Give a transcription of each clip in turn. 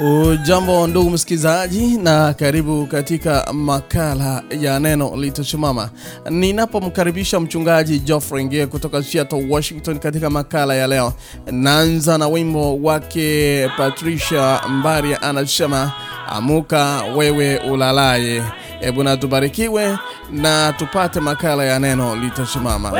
Ujambo ndugu msikizaji na karibu katika makala ya neno litasimama. Ninapomkaribisha mchungaji Geoffrey Ngie kutoka Seattle, Washington katika makala ya leo, naanza na wimbo wake Patricia mbari anasema amuka wewe ulalaye. Hebu na tubarikiwe na tupate makala ya neno litasimama.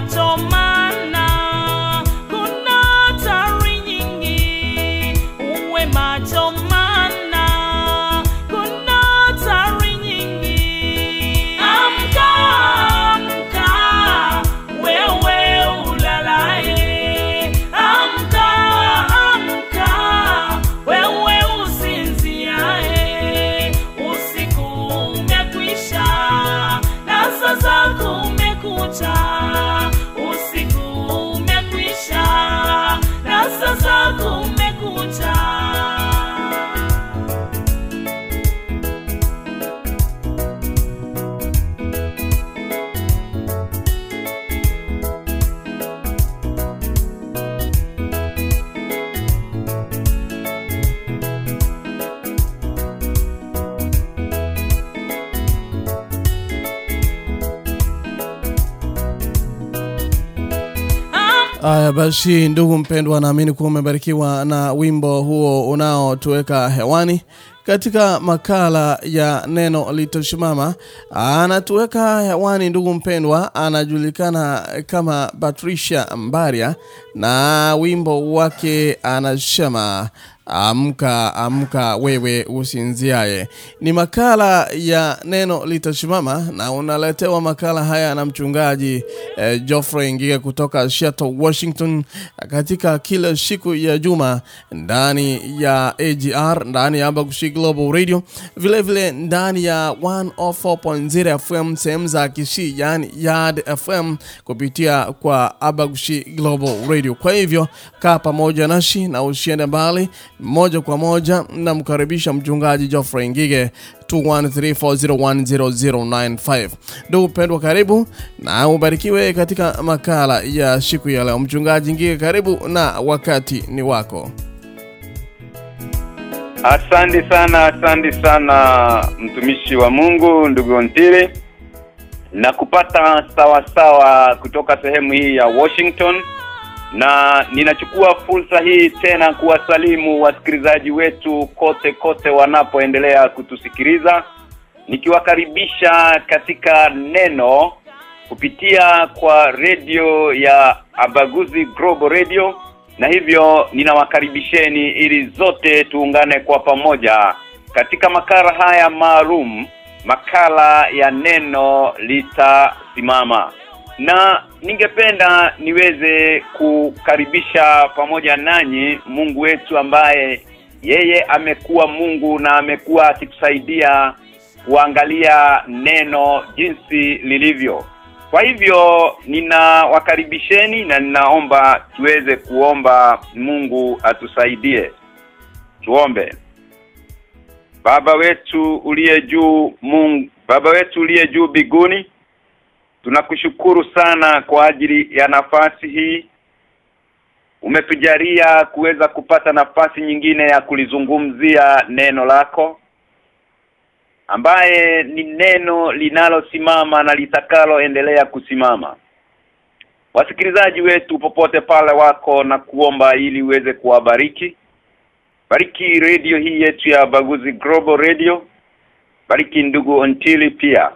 Uwe macho mana, basi, ndugu mpendwa, naamini kuwa umebarikiwa na wimbo huo unaotuweka hewani. Katika makala ya neno litoshimama Anatuweka hewani ndugu mpendwa, anajulikana kama Patricia Mbaria na wimbo wake anasema amka amka wewe usinziaye. Ni makala ya neno litasimama na unaletewa makala haya na mchungaji eh, Geoffrey Ngiga kutoka Seattle, Washington katika kila siku ya juma ndani ya AGR, ndani ya Abagushi Global Radio, vile vile ndani ya 104.0 FM sehemu za Kisii, yani Yard FM kupitia kwa Abagushi Global Radio. Kwa hivyo kaa pamoja nasi na usiende mbali, moja kwa moja namkaribisha mchungaji Geoffrey Ngige 2134010095. Ndugu mpendwa, karibu na ubarikiwe katika makala ya siku ya leo. Mchungaji Ngige, karibu na wakati ni wako. Asante sana, asante sana mtumishi wa Mungu ndugu Ontire na kupata sawa sawa kutoka sehemu hii ya Washington na ninachukua fursa hii tena kuwasalimu wasikilizaji wetu kote kote wanapoendelea kutusikiliza nikiwakaribisha katika neno kupitia kwa redio ya Abaguzi Global Radio. Na hivyo ninawakaribisheni ili zote tuungane kwa pamoja katika makala haya maalum makala ya neno litasimama na ningependa niweze kukaribisha pamoja nanyi Mungu wetu ambaye yeye amekuwa Mungu na amekuwa akitusaidia kuangalia neno jinsi lilivyo. Kwa hivyo ninawakaribisheni na ninaomba tuweze kuomba Mungu atusaidie. Tuombe. Baba wetu uliye juu Mungu Baba wetu uliye juu biguni Tunakushukuru sana kwa ajili ya nafasi hii. Umetujalia kuweza kupata nafasi nyingine ya kulizungumzia neno lako ambaye ni neno linalosimama na litakaloendelea kusimama. Wasikilizaji wetu popote pale wako na kuomba ili uweze kuwabariki. Bariki radio hii yetu ya Baguzi Global Radio. Bariki ndugu Ontili pia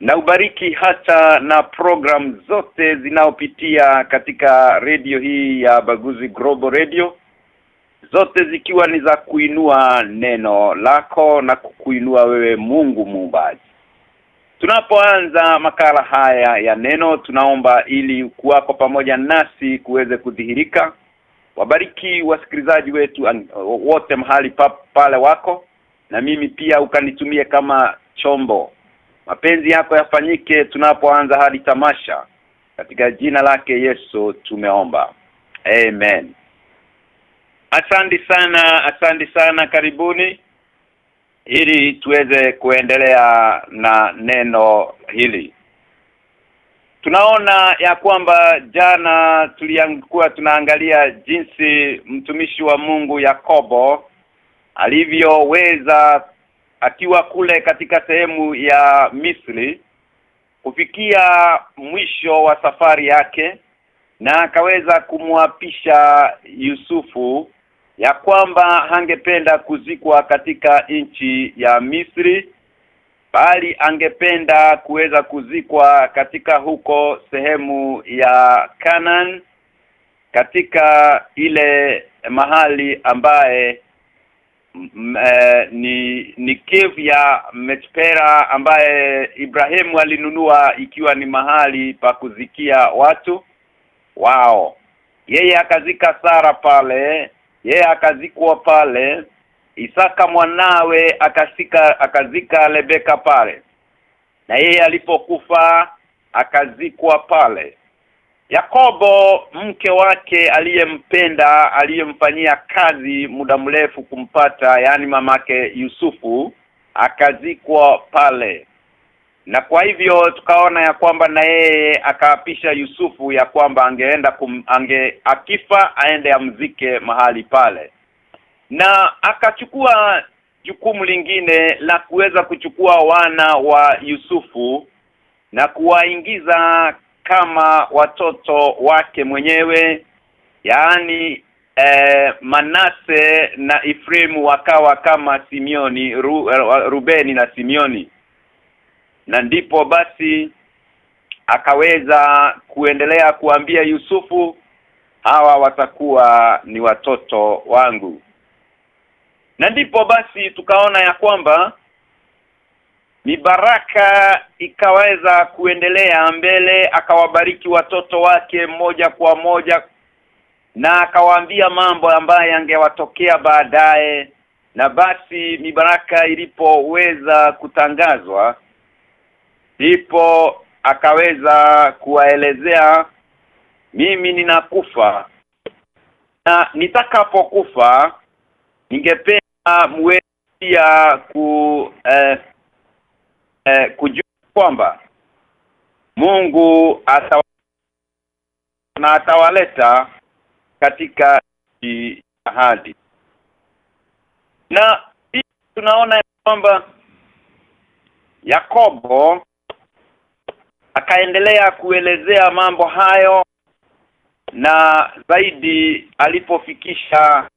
na ubariki hata na program zote zinaopitia katika redio hii ya Baguzi Global Radio zote zikiwa ni za kuinua neno lako na kukuinua wewe Mungu muumbaji. Tunapoanza makala haya ya neno tunaomba ili kuwako pamoja nasi kuweze kudhihirika. Wabariki wasikilizaji wetu an, wote mahali pa, pale wako na mimi pia ukanitumie kama chombo mapenzi yako yafanyike tunapoanza hadi tamasha. Katika jina lake Yesu tumeomba. Amen. Asante sana asante sana karibuni. Ili tuweze kuendelea na neno hili. Tunaona ya kwamba jana tulianguka tunaangalia jinsi mtumishi wa Mungu Yakobo alivyoweza akiwa kule katika sehemu ya Misri kufikia mwisho wa safari yake na akaweza kumwapisha Yusufu ya kwamba hangependa kuzikwa katika nchi ya Misri bali angependa kuweza kuzikwa katika huko sehemu ya Canaan katika ile mahali ambaye ni ni cave ya Mechpera ambaye Ibrahimu alinunua ikiwa ni mahali pa kuzikia watu. Wao. Yeye akazika Sara pale yeye akazikwa pale. Isaka mwanawe akasika akazika Lebeka pale. Na yeye alipokufa akazikwa pale Yakobo mke wake aliyempenda aliyemfanyia kazi muda mrefu kumpata yani mamake Yusufu akazikwa pale. Na kwa hivyo tukaona ya kwamba na yeye akaapisha Yusufu ya kwamba angeenda kum, ange akifa aende amzike mahali pale. Na akachukua jukumu lingine la kuweza kuchukua wana wa Yusufu na kuwaingiza kama watoto wake mwenyewe yaani eh, Manase na Ifrim wakawa kama Simioni Ru, Rubeni na Simioni na ndipo basi akaweza kuendelea kuambia Yusufu hawa watakuwa ni watoto wangu. Na ndipo basi tukaona ya kwamba ni baraka ikaweza kuendelea mbele akawabariki watoto wake moja kwa moja na akawaambia mambo ambayo yangewatokea baadaye. Na basi mibaraka ilipoweza kutangazwa ndipo akaweza kuwaelezea mimi ninakufa. Na nitakapokufa ningependa muwe pia ku eh, eh, kujua kwamba Mungu atawa na atawaleta katika ahadi. Na pia tunaona kwamba Yakobo akaendelea kuelezea mambo hayo na zaidi alipofikisha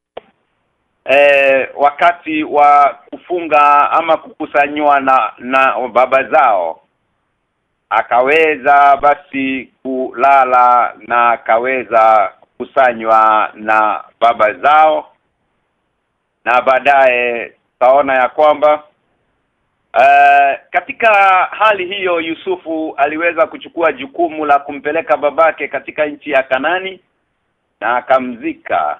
eh, wakati wa kufunga ama kukusanywa na na baba zao akaweza basi kulala na akaweza kukusanywa na baba zao. Na baadaye taona ya kwamba Uh, katika hali hiyo Yusufu aliweza kuchukua jukumu la kumpeleka babake katika nchi ya Kanani na akamzika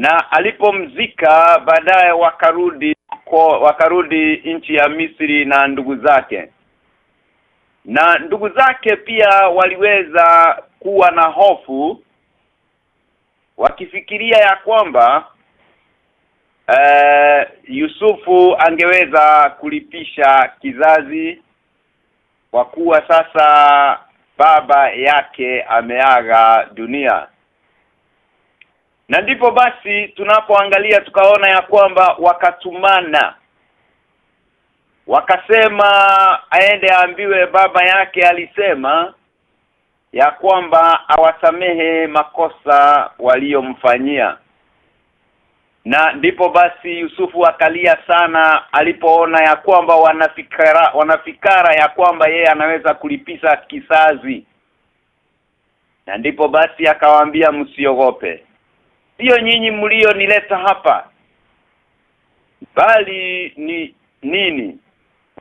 na alipomzika baadaye wakarudi kwa wakarudi nchi ya Misri na ndugu zake. Na ndugu zake pia waliweza kuwa na hofu wakifikiria ya kwamba uh, Yusufu angeweza kulipisha kizazi kwa kuwa sasa baba yake ameaga dunia na ndipo basi tunapoangalia tukaona ya kwamba wakatumana. Wakasema aende aambiwe baba yake alisema ya kwamba awasamehe makosa waliomfanyia. Na ndipo basi Yusufu akalia sana alipoona ya kwamba wanafikara wanafikara ya kwamba yeye anaweza kulipisa kisazi. Na ndipo basi akawaambia msiogope sio nyinyi mlionileta hapa bali ni nini?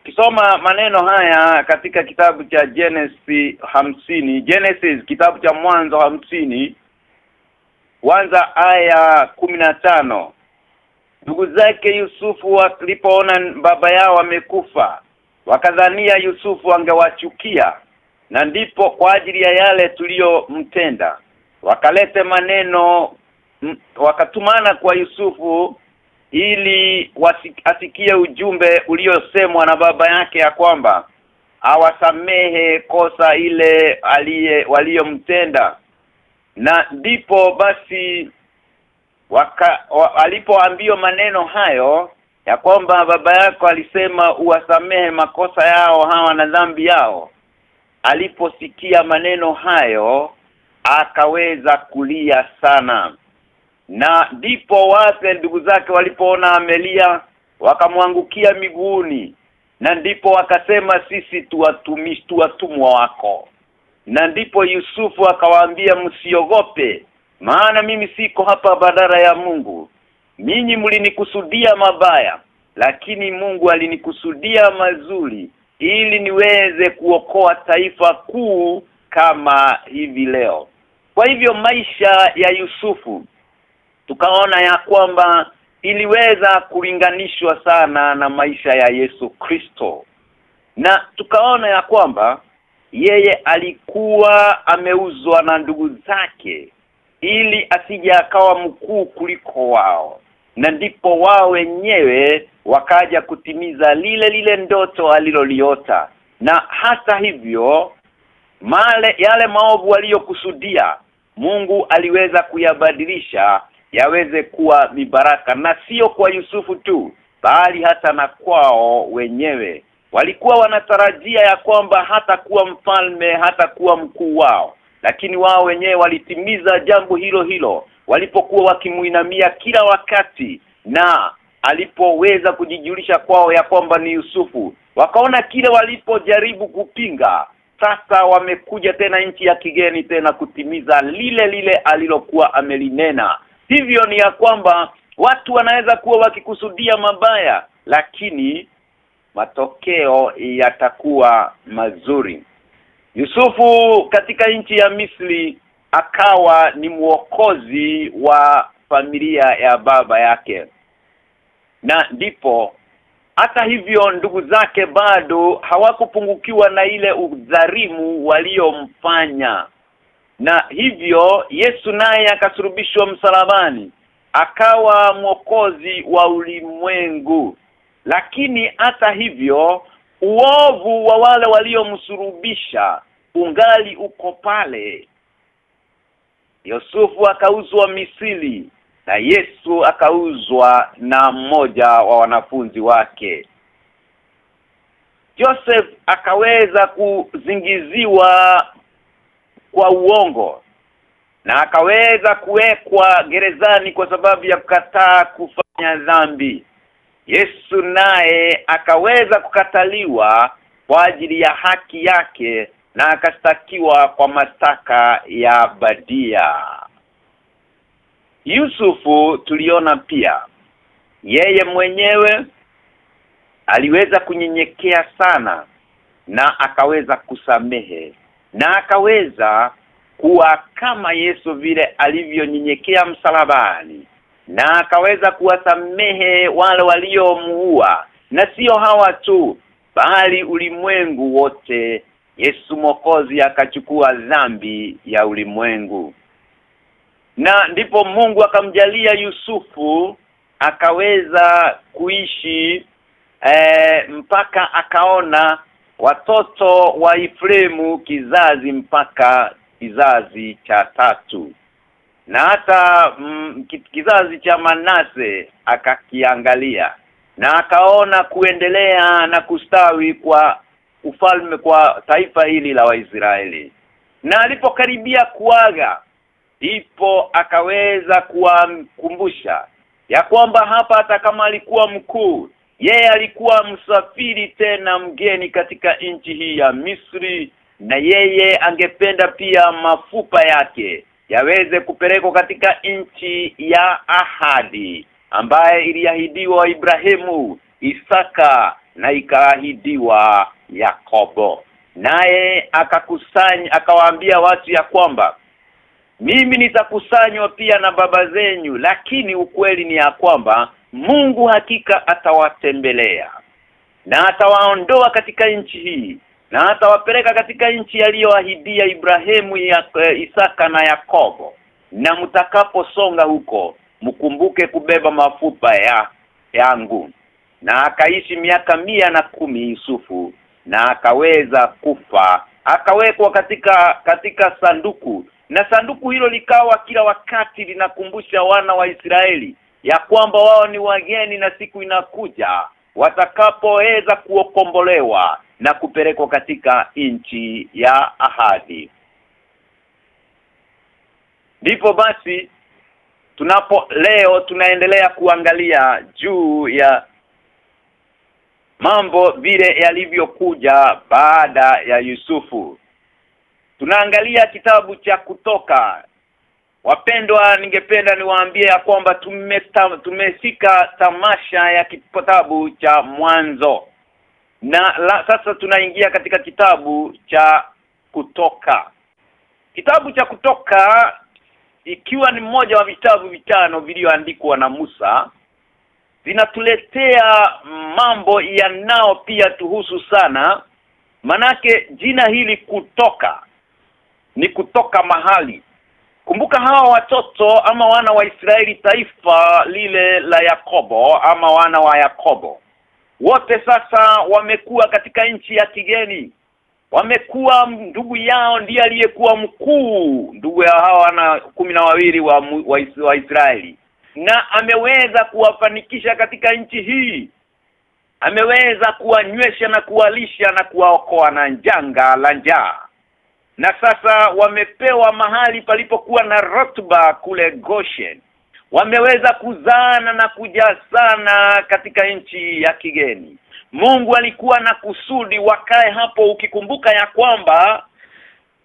Kisoma maneno haya katika kitabu cha Genesis hamsini Genesis kitabu cha mwanzo hamsini kwanza aya tano Ndugu zake Yusufu walipoona baba yao amekufa wakadhania Yusufu angewachukia na ndipo kwa ajili ya yale tuliyomtenda. Wakalete maneno wakatumana kwa Yusufu ili asikie ujumbe uliosemwa na baba yake ya kwamba awasamehe kosa ile aliye waliomtenda na ndipo basi waka wa, alipoambiwa maneno hayo ya kwamba baba yako alisema uwasamehe makosa yao hawa na dhambi yao aliposikia maneno hayo akaweza kulia sana na ndipo wase ndugu zake walipoona amelia wakamwangukia miguuni. Na ndipo wakasema sisi tuwatumishi tuwatumwa wako. Na ndipo Yusufu akawaambia msiogope maana mimi siko hapa badala ya Mungu. Ninyi mlinikusudia mabaya lakini Mungu alinikusudia mazuri ili niweze kuokoa taifa kuu kama hivi leo. Kwa hivyo maisha ya Yusufu tukaona ya kwamba iliweza kulinganishwa sana na maisha ya Yesu Kristo. Na tukaona ya kwamba yeye alikuwa ameuzwa na ndugu zake ili asije akawa mkuu kuliko wao. Na ndipo wao wenyewe wakaja kutimiza lile lile ndoto aliloliota. Na hata hivyo male yale maovu aliyokusudia Mungu aliweza kuyabadilisha yaweze kuwa mibaraka na sio kwa Yusufu tu bali hata na kwao wenyewe. Walikuwa wanatarajia ya kwamba hata kuwa mfalme hata kuwa mkuu wao lakini wao wenyewe walitimiza jambo hilo hilo walipokuwa wakimuinamia kila wakati na alipoweza kujijulisha kwao ya kwamba ni Yusufu. Wakaona kile walipojaribu kupinga sasa wamekuja tena nchi ya kigeni tena kutimiza lile lile alilokuwa amelinena hivyo ni ya kwamba watu wanaweza kuwa wakikusudia mabaya lakini matokeo yatakuwa mazuri. Yusufu katika nchi ya Misri akawa ni mwokozi wa familia ya baba yake. Na ndipo hata hivyo ndugu zake bado hawakupungukiwa na ile udharimu waliomfanya na hivyo Yesu naye akasurubishwa msalabani akawa mwokozi wa ulimwengu. Lakini hata hivyo uovu wa wale waliomsurubisha ungali uko pale. Yosufu akauzwa Misili na Yesu akauzwa na mmoja wa wanafunzi wake. Joseph akaweza kuzingiziwa kwa uongo na akaweza kuwekwa gerezani kwa sababu ya kukataa kufanya dhambi. Yesu naye akaweza kukataliwa kwa ajili ya haki yake na akastakiwa kwa mastaka ya badia. Yusufu tuliona pia yeye mwenyewe aliweza kunyenyekea sana na akaweza kusamehe na akaweza kuwa kama Yesu vile alivyonyenyekea msalabani na akaweza kuwasamehe wale waliomuua na sio hawa tu bali ulimwengu wote. Yesu mokozi akachukua dhambi ya ulimwengu. Na ndipo Mungu akamjalia Yusufu akaweza kuishi e, mpaka akaona watoto wa Ifremu kizazi mpaka kizazi cha tatu. Na hata mm, kizazi cha Manase akakiangalia na akaona kuendelea na kustawi kwa ufalme kwa taifa hili la Waisraeli. Na alipokaribia kuaga ipo akaweza kuwakumbusha ya kwamba hapa hata kama alikuwa mkuu yeye alikuwa msafiri tena mgeni katika nchi hii ya Misri na yeye angependa pia mafupa yake yaweze kupelekwa katika nchi ya ahadi ambaye iliahidiwa Ibrahimu, Isaka na ikaahidiwa Yakobo. Naye akakusanya akawaambia watu ya kwamba mimi nitakusanywa pia na baba zenyu lakini ukweli ni ya kwamba Mungu hakika atawatembelea na atawaondoa katika nchi hii na atawapeleka katika nchi aliyoahidia Ibrahimu ya, Isaka na Yakobo. Na mtakaposonga huko mkumbuke kubeba mafupa ya yangu. Na akaishi miaka mia na kumi Yusufu na akaweza kufa. Akawekwa katika katika sanduku. Na sanduku hilo likawa kila wakati linakumbusha wana wa Israeli ya kwamba wao ni wageni na siku inakuja watakapoweza kuokombolewa na kupelekwa katika nchi ya ahadi. Ndipo basi tunapo leo tunaendelea kuangalia juu ya mambo vile yalivyokuja baada ya Yusufu. Tunaangalia kitabu cha kutoka wapendwa ningependa niwaambie ya kwamba tumefika tamasha ya kitabu cha mwanzo. Na la, sasa tunaingia katika kitabu cha kutoka. Kitabu cha kutoka ikiwa ni mmoja wa vitabu vitano vilivyoandikwa na Musa vinatuletea mambo yanao pia tuhusu sana. Manake jina hili kutoka ni kutoka mahali kumbuka hawa watoto ama wana wa Israeli taifa lile la Yakobo ama wana wa Yakobo. Wote sasa wamekuwa katika nchi ya kigeni. Wamekuwa ndugu yao ndiye aliyekuwa mkuu ndugu ya hawa wana kumi na wawili wa, wa, wa Israeli. Na ameweza kuwafanikisha katika nchi hii. Ameweza kuwanywesha na kuwalisha na kuwaokoa na njanga la njaa na sasa wamepewa mahali palipokuwa na rotba kule Goshen. Wameweza kuzana na kujazana katika nchi ya kigeni. Mungu alikuwa na kusudi wakae hapo ukikumbuka ya kwamba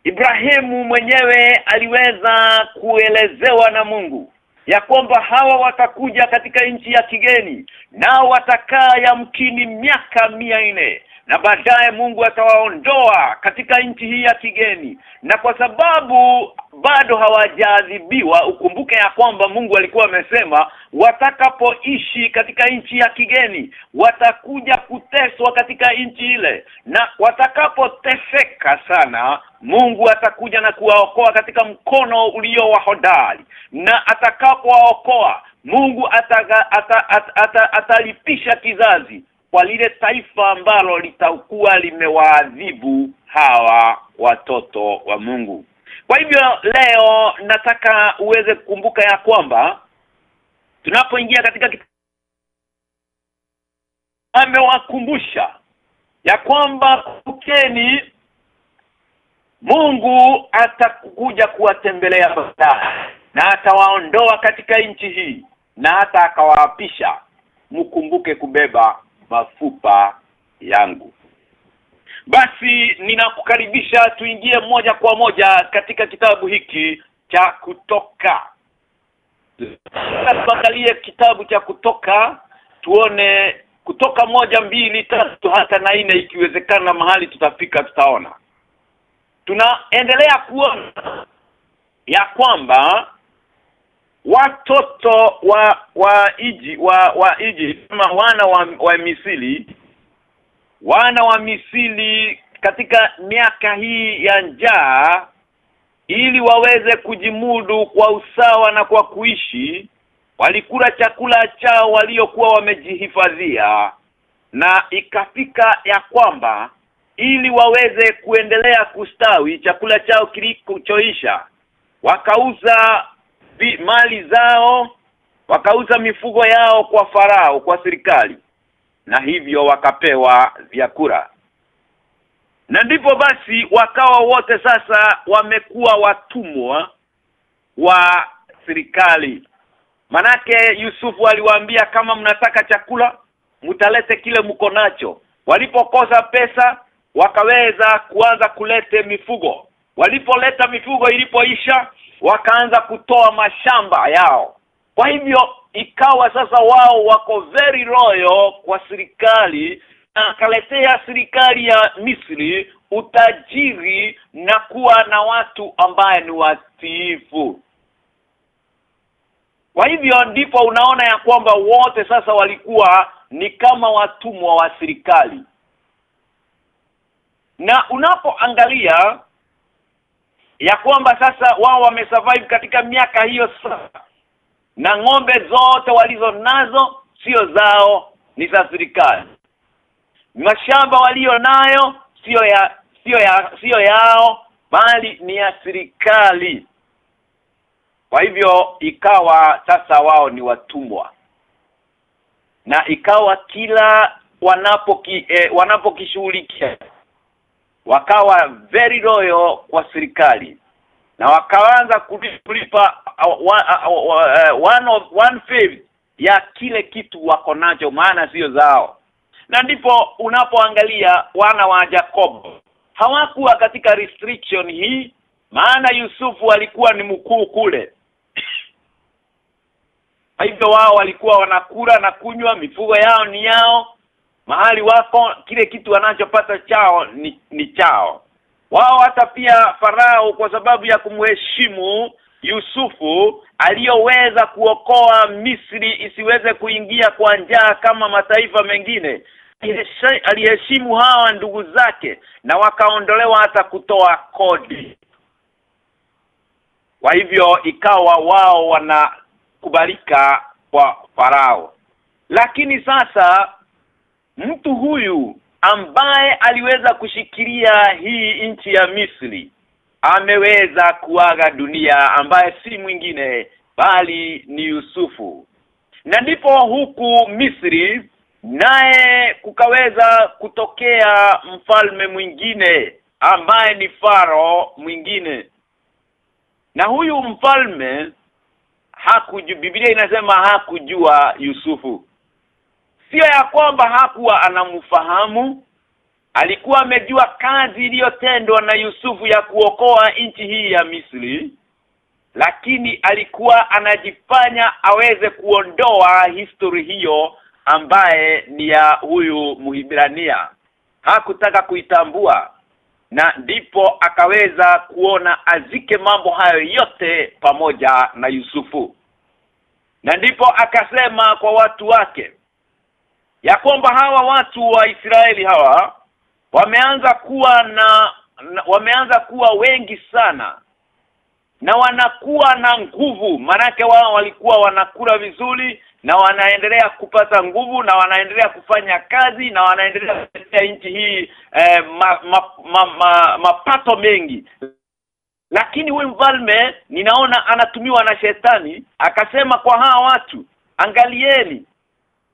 Ibrahimu mwenyewe aliweza kuelezewa na Mungu ya kwamba hawa watakuja katika nchi ya kigeni nao watakaa yamkini miaka mia nne na baadaye Mungu atawaondoa katika nchi hii ya kigeni. Na kwa sababu bado hawajaadhibiwa ukumbuke ya kwamba Mungu alikuwa amesema watakapoishi katika nchi ya kigeni watakuja kuteswa katika nchi ile. Na watakapoteseka sana Mungu atakuja na kuwaokoa katika mkono ulio wa hodari. Na atakapowaokoa Mungu atalipisha ata, ata, ata, ata kizazi kwa lile taifa ambalo litakuwa limewaadhibu hawa watoto wa Mungu. Kwa hivyo leo nataka uweze kukumbuka ya kwamba tunapoingia katika amewakumbusha ya kwamba kukeni Mungu atakuja kuwatembelea baadaye na atawaondoa katika nchi hii na hata akawaapisha mkumbuke kubeba mafupa yangu. Basi ninakukaribisha tuingie moja kwa moja katika kitabu hiki cha kutoka. Tuangalie kitabu cha kutoka tuone kutoka moja mbili tatu hata na nne ikiwezekana mahali tutafika tutaona. Tunaendelea kuona ya kwamba watoto wa wa iji wa wa iji kama wana wa, wa Misili wana wa Misili katika miaka hii ya njaa ili waweze kujimudu kwa usawa na kwa kuishi walikula chakula chao waliokuwa wamejihifadhia. Na ikafika ya kwamba ili waweze kuendelea kustawi chakula chao kilichoisha wakauza mali zao wakauza mifugo yao kwa farao kwa serikali. Na hivyo wakapewa vyakula. Na ndipo basi wakawa wote sasa wamekuwa watumwa wa serikali. Manake Yusufu aliwaambia kama mnataka chakula mtalete kile mko nacho. Walipokosa pesa wakaweza kuanza kulete mifugo. Walipoleta mifugo ilipoisha wakaanza kutoa mashamba yao. Kwa hivyo ikawa sasa wao wako very loyal kwa serikali na akaletea serikali ya Misri utajiri na kuwa na watu ambaye ni watiifu. Kwa hivyo ndipo unaona ya kwamba wote sasa walikuwa ni kama watumwa wa serikali. Na unapoangalia ya kwamba sasa wao wamesurvive katika miaka hiyo sasa na ng'ombe zote walizo nazo sio zao ni za serikali. Mashamba walio nayo sio ya sio ya sio yao bali ni ya serikali. Kwa hivyo ikawa sasa wao ni watumwa. Na ikawa kila wanapoki eh, wanapokishughulikia wakawa very loyal kwa serikali na wakaanza kulipa uh, uh, uh, one of one fifth ya kile kitu wako nacho maana sio zao. Na ndipo unapoangalia wana wa Jacob hawakuwa katika restriction hii maana Yusufu alikuwa ni mkuu kule. Hivyo wao walikuwa wanakula na kunywa mifugo yao ni yao mahali wako kile kitu wanachopata chao ni, ni chao. Wao hata pia farao kwa sababu ya kumheshimu Yusufu aliyoweza kuokoa Misri isiweze kuingia kwa njaa kama mataifa mengine aliheshimu hawa ndugu zake na wakaondolewa hata kutoa kodi. Kwa hivyo ikawa wao wanakubalika kwa farao. Lakini sasa mtu huyu ambaye aliweza kushikilia hii nchi ya Misri ameweza kuaga dunia ambaye si mwingine bali ni Yusufu. Na ndipo huku Misri naye kukaweza kutokea mfalme mwingine ambaye ni faro mwingine. Na huyu mfalme hakujua Biblia inasema hakujua Yusufu sio ya kwamba hakuwa anamfahamu. Alikuwa amejua kazi iliyotendwa na Yusufu ya kuokoa nchi hii ya Misri lakini alikuwa anajifanya aweze kuondoa histori hiyo ambaye ni ya huyu Muhibrania. Hakutaka kuitambua na ndipo akaweza kuona azike mambo hayo yote pamoja na Yusufu. Na ndipo akasema kwa watu wake ya kwamba hawa watu wa Israeli hawa wameanza kuwa na, na wameanza kuwa wengi sana na wanakuwa na nguvu. Manake wao walikuwa wanakula vizuri na wanaendelea kupata nguvu na wanaendelea kufanya kazi na wanaendelea kutetea nchi hii eh, ma, ma, ma, ma, mapato mengi. Lakini huyu mfalme ninaona anatumiwa na shetani akasema kwa hawa watu angalieni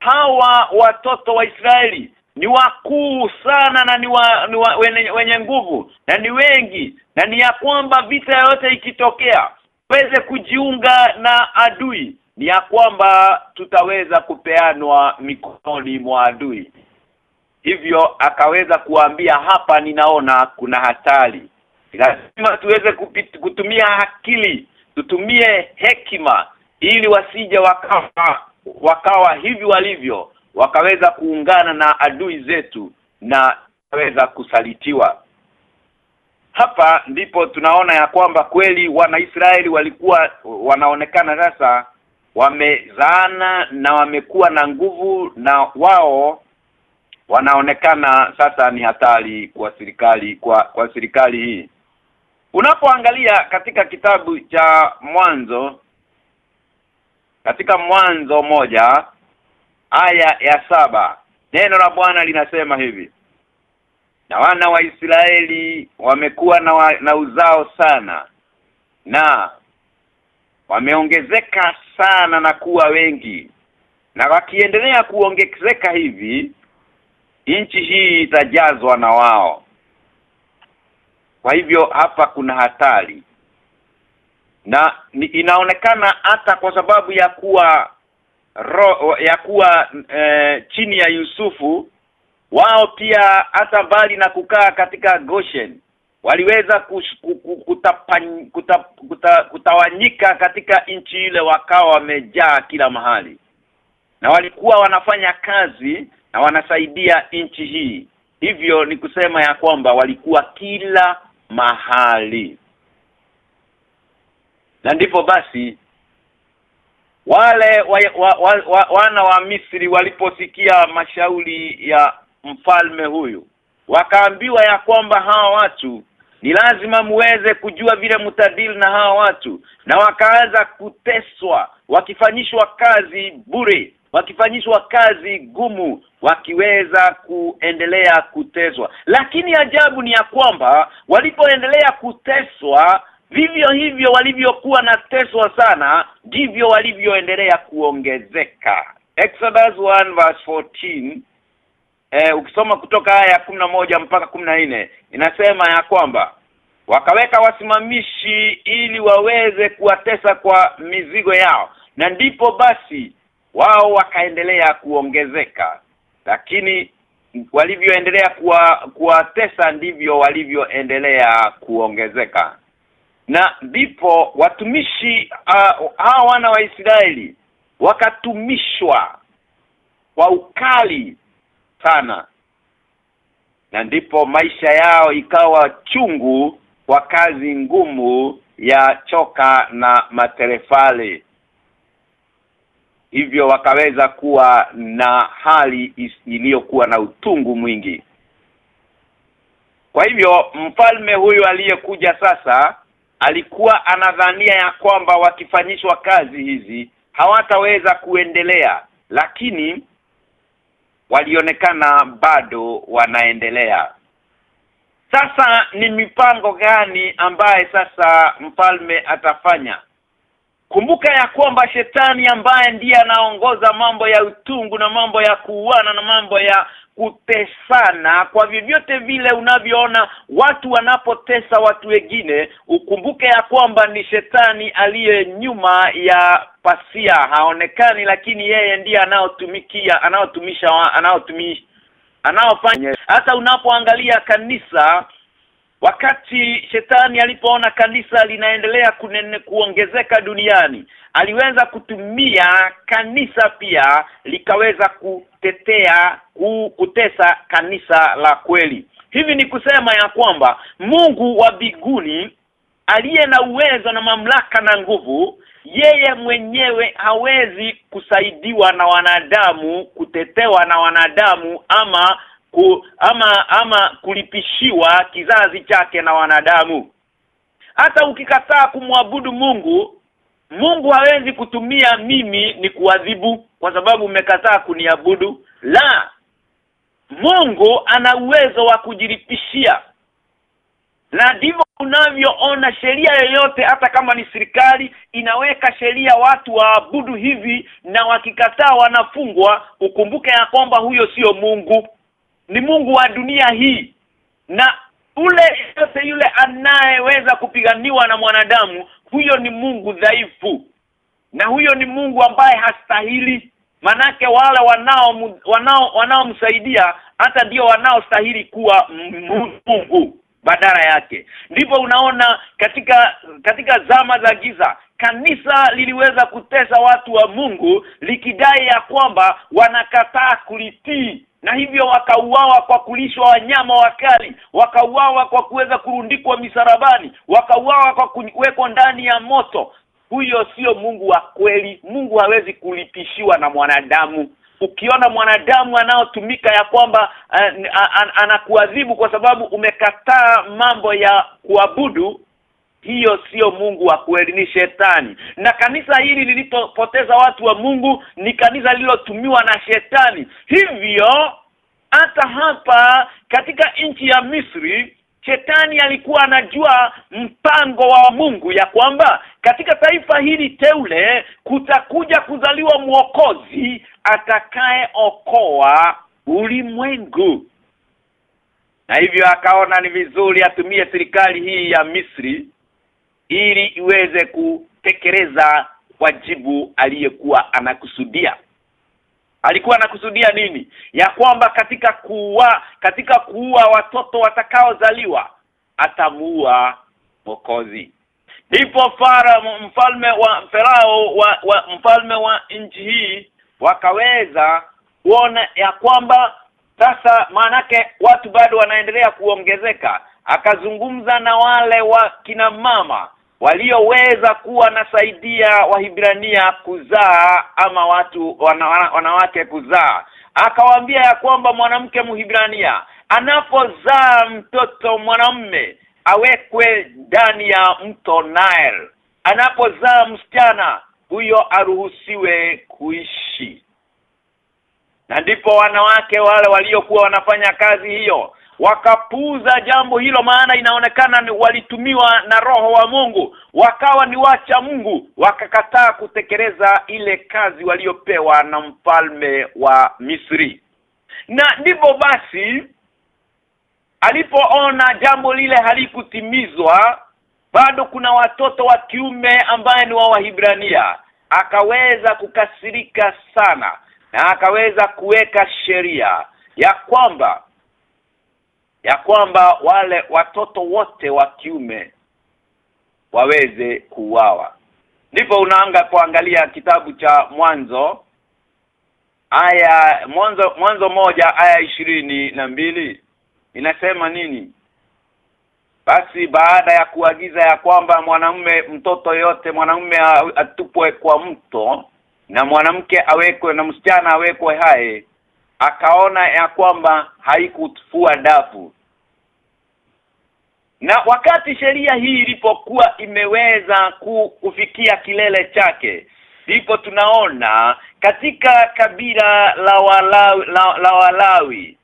hawa watoto wa Israeli ni wakuu sana na ni, wa, ni wa, wenye, wenye nguvu na ni wengi na ni ya kwamba vita yote ikitokea weze kujiunga na adui. Ni ya kwamba tutaweza kupeanwa mikononi mwa adui. Hivyo akaweza kuambia hapa ninaona kuna hatari. Lazima tuweze kupit, kutumia akili tutumie hekima ili wasije wakawa wakawa hivi walivyo wakaweza kuungana na adui zetu na waweza kusalitiwa. Hapa ndipo tunaona ya kwamba kweli wanaisraeli walikuwa wanaonekana sasa wamezaana na wamekuwa na nguvu na wao wanaonekana sasa ni hatari kwa serikali kwa kwa serikali hii. Unapoangalia katika kitabu cha mwanzo katika mwanzo moja aya ya saba neno la Bwana linasema hivi. Na wana wa Israeli wamekuwa na, wa, na uzao sana na wameongezeka sana na kuwa wengi. Na wakiendelea kuongezeka hivi nchi hii itajazwa na wao. Kwa hivyo hapa kuna hatari na ni, inaonekana hata kwa sababu ya kuwa ro, ya kuwa e, chini ya Yusufu wao pia hata mbali na kukaa katika Goshen waliweza kush, kutapany, kuta, kuta, kutawanyika katika nchi ile wakawa wamejaa kila mahali. Na walikuwa wanafanya kazi na wanasaidia nchi hii. Hivyo ni kusema ya kwamba walikuwa kila mahali na ndipo basi wale wa, wa, wa, wa, wana wa Misri waliposikia mashauri ya mfalme huyu wakaambiwa ya kwamba hawa watu ni lazima muweze kujua vile mtadili na hawa watu. Na wakaanza kuteswa wakifanyishwa kazi bure wakifanyishwa kazi gumu wakiweza kuendelea kutezwa lakini ajabu ni ya kwamba walipoendelea kuteswa vivyo hivyo walivyokuwa na teswa sana ndivyo walivyoendelea kuongezeka. Exodus 1 verse 14 eh, ukisoma kutoka aya ya moja mpaka nne inasema ya kwamba wakaweka wasimamishi ili waweze kuwatesa kwa mizigo yao na ndipo basi wao wakaendelea kuongezeka. Lakini walivyoendelea kuwa kuwatesa ndivyo walivyoendelea kuongezeka na ndipo watumishi uh, hawa wana wa Israeli wakatumishwa kwa ukali sana. Na ndipo maisha yao ikawa chungu kwa kazi ngumu ya choka na materefali hivyo wakaweza kuwa na hali iliyokuwa na utungu mwingi. Kwa hivyo mfalme huyu aliyekuja sasa alikuwa anadhania ya kwamba wakifanyishwa kazi hizi hawataweza kuendelea. Lakini walionekana bado wanaendelea. Sasa ni mipango gani ambaye sasa mfalme atafanya? Kumbuka ya kwamba shetani ambaye ndiye anaongoza mambo ya utungu na mambo ya kuuana na mambo ya kutesana kwa vyovyote vile unavyoona watu wanapotesa watu wengine. Ukumbuke ya kwamba ni shetani aliye nyuma ya pasia haonekani lakini yeye ndiye anaotumikia anaotumisha anaotumisha anaofanya. Hata unapoangalia kanisa wakati shetani alipoona kanisa linaendelea kunene kuongezeka duniani aliweza kutumia kanisa pia likaweza kutetea kutesa kanisa la kweli. Hivi ni kusema ya kwamba Mungu wa biguni aliye na uwezo na mamlaka na nguvu yeye mwenyewe hawezi kusaidiwa na wanadamu kutetewa na wanadamu ama ku, ama ama kulipishiwa kizazi chake na wanadamu. Hata ukikataa kumwabudu Mungu Mungu hawezi kutumia mimi ni kuadhibu kwa sababu umekataa kuniabudu. La Mungu ana uwezo wa kujilipishia. Na ndivyo unavyoona sheria yoyote hata kama ni serikali inaweka sheria watu waabudu hivi na wakikataa wanafungwa. Ukumbuke ya kwamba huyo sio Mungu. Ni Mungu wa dunia hii. Na ule yote yule anayeweza kupiganiwa na mwanadamu huyo ni Mungu dhaifu. Na huyo ni Mungu ambaye hastahili. Manake wale wanao wanao wanaomsaidia hata ndio wanaostahili kuwa Mungu badala yake. Ndipo unaona katika katika zama za giza kanisa liliweza kutesa watu wa Mungu likidai ya kwamba wanakataa kulitii na hivyo wakauawa kwa kulishwa wanyama wakali wakauawa kwa kuweza kurundikwa misarabani wakauawa kwa kuwekwa ndani ya moto. Huyo sio Mungu wa kweli. Mungu hawezi kulipishiwa na mwanadamu. Ukiona mwanadamu anaotumika ya kwamba an, an, anakuadhibu kwa sababu umekataa mambo ya kuabudu hiyo sio Mungu wa kweli ni shetani na kanisa hili lilipopoteza watu wa Mungu ni kanisa lililotumiwa na shetani hivyo hata hapa katika nchi ya Misri Shetani alikuwa anajua mpango wa Mungu ya kwamba katika taifa hili teule kutakuja kuzaliwa mwokozi atakayeokoa ulimwengu. Na hivyo akaona ni vizuri atumie serikali hii ya Misri ili iweze kutekeleza wajibu aliyekuwa anakusudia. Alikuwa anakusudia nini? Ya kwamba katika kuua katika kuua watoto watakaozaliwa atamuua mokozi ndipo fara mfalme wa farao wa, wa mfalme wa nchi hii wakaweza kuona ya kwamba sasa maanake watu bado wanaendelea kuongezeka. Akazungumza na wale wa kina mama walioweza kuwa nasaidia wahibrania kuzaa ama watu wana, wanawake kuzaa. Akawaambia ya kwamba mwanamke muhibrania anapozaa mtoto mwanamme awekwe ndani ya mto Nile. Anapozaa msichana huyo aruhusiwe kuishi. Na ndipo wanawake wale waliokuwa wanafanya kazi hiyo wakapuuza jambo hilo maana inaonekana ni walitumiwa na roho wa Mungu. Wakawa ni wacha Mungu wakakataa kutekeleza ile kazi waliopewa na mfalme wa Misri. Na ndipo basi alipoona jambo lile halikutimizwa bado kuna watoto wa kiume ambaye ni wa Wahibrania. Akaweza kukasirika sana na akaweza kuweka sheria ya kwamba ya kwamba wale watoto wote wa kiume waweze kuuawa. Ndipo unaanga kuangalia kitabu cha mwanzo aya mwanzo mwanzo moja aya ishirini na mbili. Inasema nini? Basi baada ya kuagiza ya kwamba mwanamume mtoto yote mwanamume atupwe kwa mto na mwanamke awekwe na msichana awekwe hai akaona ya kwamba haikufua dafu. Na wakati sheria hii ilipokuwa imeweza kufikia kilele chake ndipo tunaona katika kabila la Walawi, la, la Walawi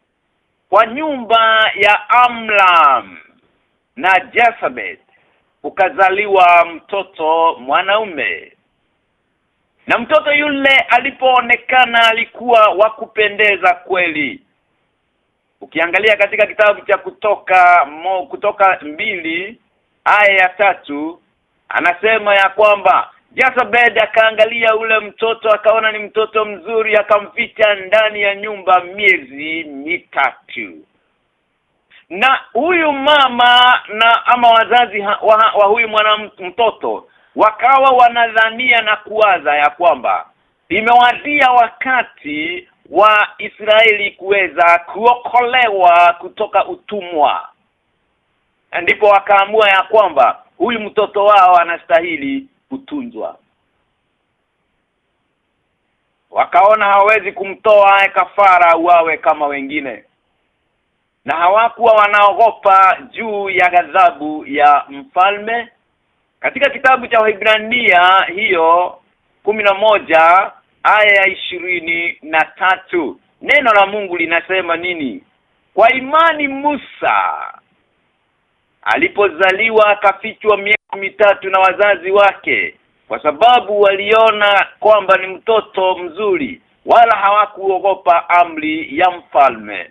kwa nyumba ya Amlam na Jezebel ukazaliwa mtoto mwanaume na mtoto yule alipoonekana alikuwa wa kupendeza kweli. Ukiangalia katika kitabu cha kutoka mo, kutoka mbili aya ya tatu anasema ya kwamba Jezebel akaangalia ule mtoto akaona ni mtoto mzuri akamficha ndani ya nyumba miezi mitatu. Na huyu mama na ama wazazi wa, wa huyu mwana mtoto wakawa wanadhania na kuwaza ya kwamba imewadia wakati wa Israeli kuweza kuokolewa kutoka utumwa. Ndipo wakaamua ya kwamba huyu mtoto wao anastahili kutunzwa. Wakaona hawezi kumtoa kafara uawe kama wengine. Na hawakuwa wanaogopa juu ya ghadhabu ya mfalme katika kitabu cha Waibrania hiyo moja aya ya ishirini na tatu neno la Mungu linasema nini? Kwa imani Musa alipozaliwa akafichwa miaka mitatu na wazazi wake kwa sababu waliona kwamba ni mtoto mzuri wala hawakuogopa amri ya mfalme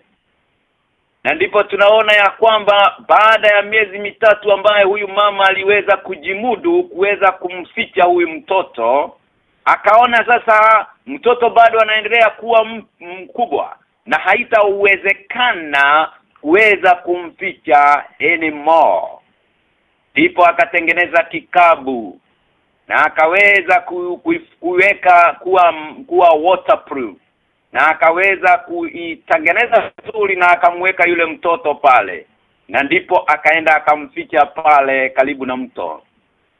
na ndipo tunaona ya kwamba baada ya miezi mitatu ambaye huyu mama aliweza kujimudu kuweza kumficha huyu mtoto akaona sasa mtoto bado anaendelea kuwa mkubwa na haitauwezekana kuweza kumficha anymore. Ndipo akatengeneza kikabu na akaweza ku, ku, kuweka kuwa kuwa waterproof na akaweza kuitengeneza vizuri na akamweka yule mtoto pale. Na ndipo akaenda akamficha pale karibu na mto.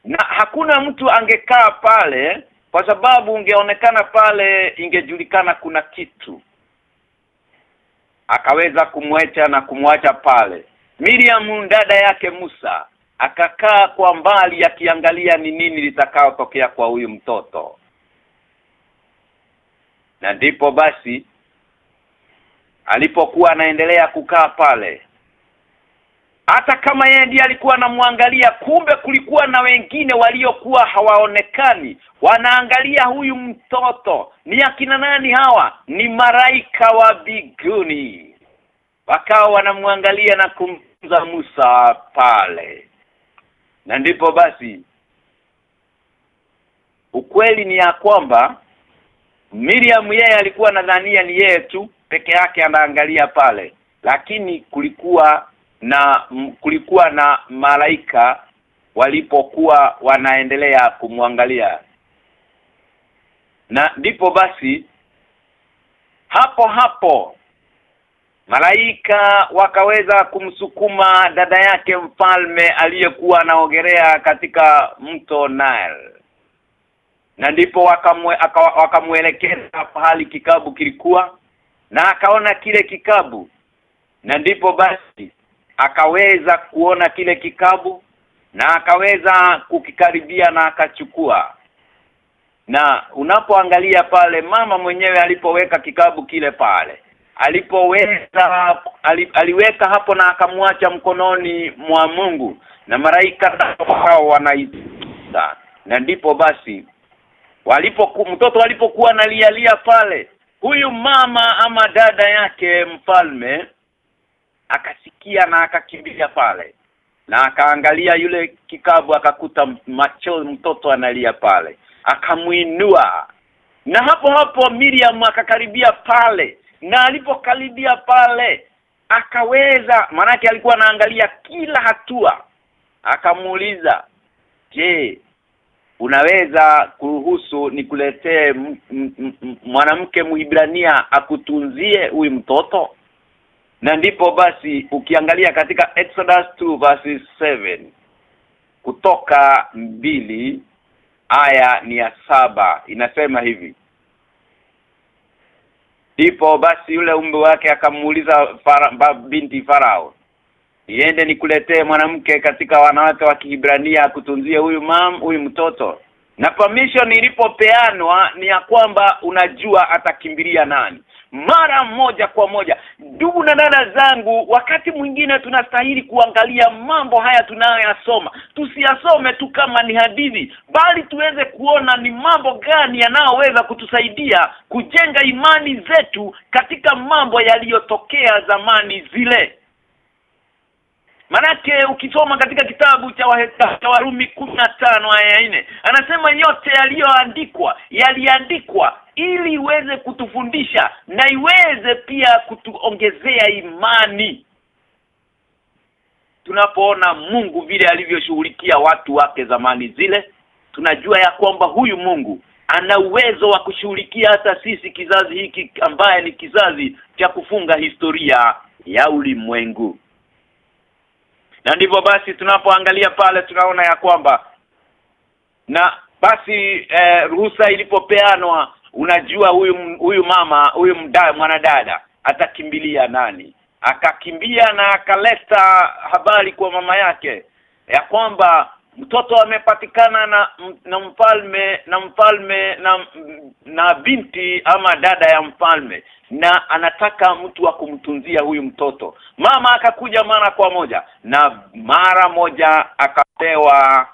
Na hakuna mtu angekaa pale kwa sababu ungeonekana pale ingejulikana kuna kitu. Akaweza kumwecha na kumwacha pale. Miriam dada yake Musa akakaa kwa mbali akiangalia ni nini litakao tokea kwa huyu mtoto na ndipo basi alipokuwa anaendelea kukaa pale hata kama yeye ndiye alikuwa anamwangalia kumbe kulikuwa na wengine waliokuwa hawaonekani. Wanaangalia huyu mtoto ni akina nani hawa? Ni maraika wa biguni wakawa wanamwangalia na kumza Musa pale. Na ndipo basi ukweli ni ya kwamba Miriam yeye alikuwa nadhania ni yeye tu peke yake anaangalia pale lakini kulikuwa na m, kulikuwa na malaika walipokuwa wanaendelea kumwangalia. Na ndipo basi hapo hapo malaika wakaweza kumsukuma dada yake mfalme aliyekuwa anaogelea katika mto Nile na ndipo wakamwe, wakamuelekeza pahali kikabu kilikuwa na akaona kile kikabu. Na ndipo basi akaweza kuona kile kikabu na akaweza kukikaribia na akachukua. Na unapoangalia pale mama mwenyewe alipoweka kikabu kile pale alipoweza ali, aliweka hapo na akamwacha mkononi mwa Mungu. Na malaika hao wanaita na ndipo basi walipo mtoto alipokuwa analialia pale huyu mama ama dada yake mfalme akasikia na akakimbia pale. Na akaangalia yule kikabu akakuta macho mtoto analia pale. Akamuinua na hapo hapo Miriam akakaribia pale. Na alipokaribia pale akaweza manake alikuwa anaangalia kila hatua. Akamuuliza je unaweza kuruhusu nikuletee mwanamke muibrania akutunzie huyu mtoto? Na ndipo basi ukiangalia katika Exodus 2 verses 7 kutoka mbili aya ni ya saba inasema hivi. Ndipo basi yule umbe wake akamuuliza fara, binti farao niende nikuletee mwanamke katika wanawake wa Kiibrania kutunzia huyu mam huyu mtoto. Na permission ilipopeanwa ni ya kwamba unajua atakimbilia nani. Mara moja kwa moja ndugu na dada zangu wakati mwingine tunastahili kuangalia mambo haya tunayoyasoma. Tusiyasome tu kama ni hadithi bali tuweze kuona ni mambo gani yanayoweza kutusaidia kujenga imani zetu katika mambo yaliyotokea zamani zile Manake ukisoma katika kitabu cha cha Warumi tano aya nne anasema yote yaliyoandikwa yaliandikwa ili iweze kutufundisha na iweze pia kutuongezea imani. Tunapoona Mungu vile alivyoshughulikia watu wake zamani zile tunajua ya kwamba huyu Mungu ana uwezo wa kushughulikia hata sisi kizazi hiki ambaye ni kizazi cha kufunga historia ya ulimwengu na ndivyo basi tunapoangalia pale tunaona ya kwamba na basi eh, ruhusa ilipopeanwa unajua huyu huyu mama huyu mwanadada atakimbilia nani? Akakimbia na akaleta habari kwa mama yake ya kwamba mtoto amepatikana na na mfalme na mfalme na na binti ama dada ya mfalme na anataka mtu wa kumtunzia huyu mtoto. Mama akakuja mara kwa moja na mara moja akapewa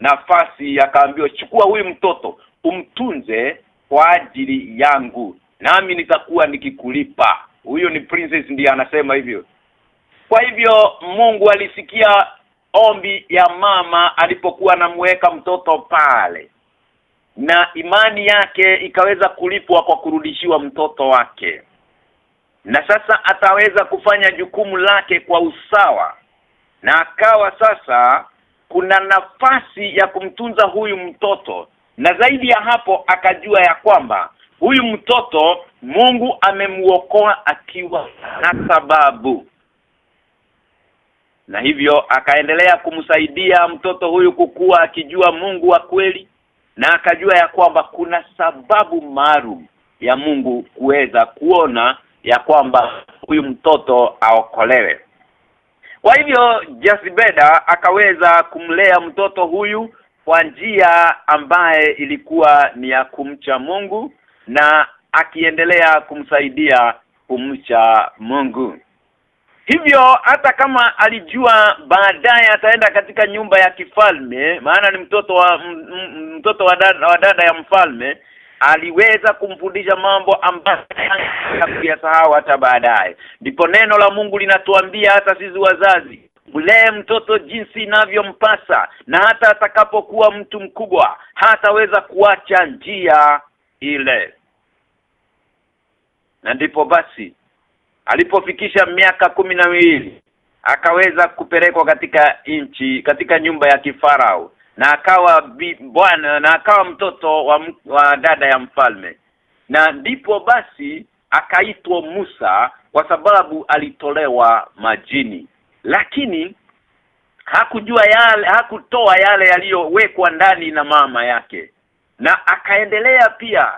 nafasi akaambiwa chukua huyu mtoto umtunze kwa ajili yangu nami nitakuwa nikikulipa. Huyo ni princess ndiye anasema hivyo. Kwa hivyo Mungu alisikia ombi ya mama alipokuwa anamweka mtoto pale. Na imani yake ikaweza kulipwa kwa kurudishiwa mtoto wake. Na sasa ataweza kufanya jukumu lake kwa usawa. Na akawa sasa kuna nafasi ya kumtunza huyu mtoto. Na zaidi ya hapo akajua ya kwamba huyu mtoto Mungu amemuokoa akiwa na sababu na hivyo akaendelea kumsaidia mtoto huyu kukua akijua Mungu wa kweli na akajua ya kwamba kuna sababu maalum ya Mungu kuweza kuona ya kwamba huyu mtoto aokolewe kwa hivyo Jasibeda akaweza kumlea mtoto huyu kwa njia ambaye ilikuwa ni ya kumcha Mungu na akiendelea kumsaidia kumcha Mungu. Hivyo hata kama alijua baadaye ataenda katika nyumba ya kifalme maana ni mtoto wa m, m, mtoto wa dada, wa dada ya mfalme aliweza kumfundisha mambo ambayo hakuyasahau hata baadaye. Ndipo neno la Mungu linatuambia hata sisi wazazi mlee mtoto jinsi inavyompasa na hata atakapokuwa mtu mkubwa hataweza kuacha njia ile. Na ndipo basi alipofikisha miaka kumi na miwili akaweza kupelekwa katika nchi katika nyumba ya kifarao na akawa bwana na akawa mtoto wa, wa dada ya mfalme. Na ndipo basi akaitwa Musa kwa sababu alitolewa majini. Lakini hakujua yale hakutoa yale yaliyowekwa ndani na mama yake. Na akaendelea pia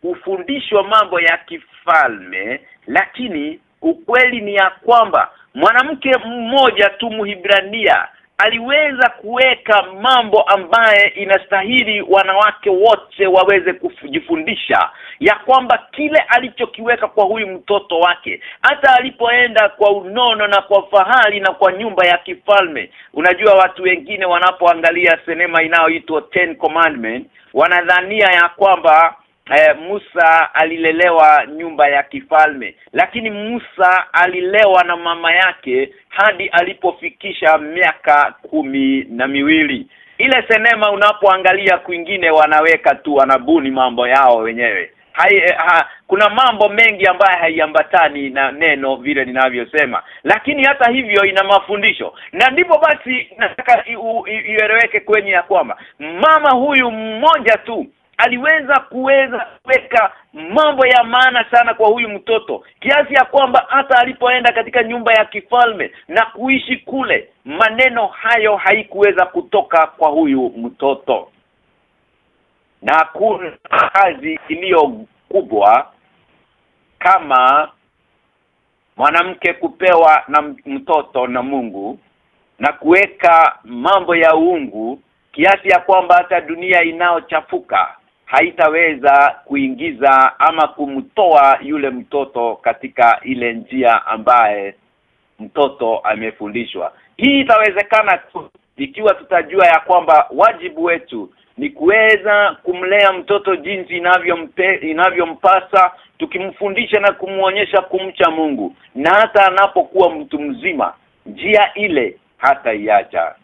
kufundishwa mambo ya kifalme lakini ukweli ni ya kwamba mwanamke mmoja tu muhibrania aliweza kuweka mambo ambaye inastahili wanawake wote waweze kujifundisha ya kwamba kile alichokiweka kwa huyu mtoto wake hata alipoenda kwa unono na kwa fahari na kwa nyumba ya kifalme. Unajua watu wengine wanapoangalia sinema inayoitwa Ten Commandment wanadhania ya kwamba eh, Musa alilelewa nyumba ya kifalme. Lakini Musa alilewa na mama yake hadi alipofikisha miaka kumi na miwili. Ile senema unapoangalia kwingine wanaweka tu wanabuni mambo yao wenyewe. Hai, ha, kuna mambo mengi ambayo haiambatani na neno vile ninavyosema. Lakini hata hivyo ina mafundisho. Na ndipo basi nataka ieleweke kwenye ya kwamba mama huyu mmoja tu aliweza kuweza kuweka mambo ya maana sana kwa huyu mtoto kiasi ya kwamba hata alipoenda katika nyumba ya kifalme na kuishi kule maneno hayo haikuweza kutoka kwa huyu mtoto. Na hakuna kazi iliyo kubwa kama mwanamke kupewa na mtoto na Mungu na kuweka mambo ya uungu kiasi ya kwamba hata dunia inaochafuka haitaweza kuingiza ama kumtoa yule mtoto katika ile njia ambaye mtoto amefundishwa. Hii itawezekana tu ikiwa tutajua ya kwamba wajibu wetu ni kuweza kumlea mtoto jinsi inavyompe inavyompasa tukimfundisha na kumuonyesha kumcha Mungu. Na hata anapokuwa mtu mzima njia ile hata iacha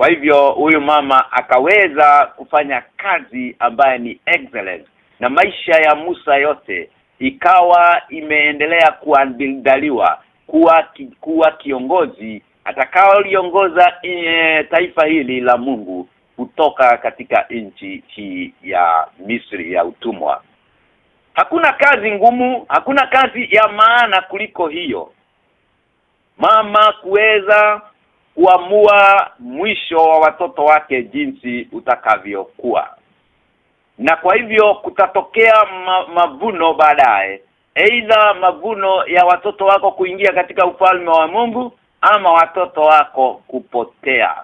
kwa hivyo huyu mama akaweza kufanya kazi ambaye ni excellent. Na maisha ya Musa yote ikawa imeendelea kuandaliwa kuwa kuwa kiongozi atakaoliongoza e, taifa hili la Mungu kutoka katika nchi hii ya Misri ya utumwa. Hakuna kazi ngumu hakuna kazi ya maana kuliko hiyo. Mama kuweza kuamua mwisho wa watoto wake jinsi utakavyokuwa. Na kwa hivyo kutatokea ma, mavuno baadaye. Aidha mavuno ya watoto wako kuingia katika ufalme wa Mungu ama watoto wako kupotea.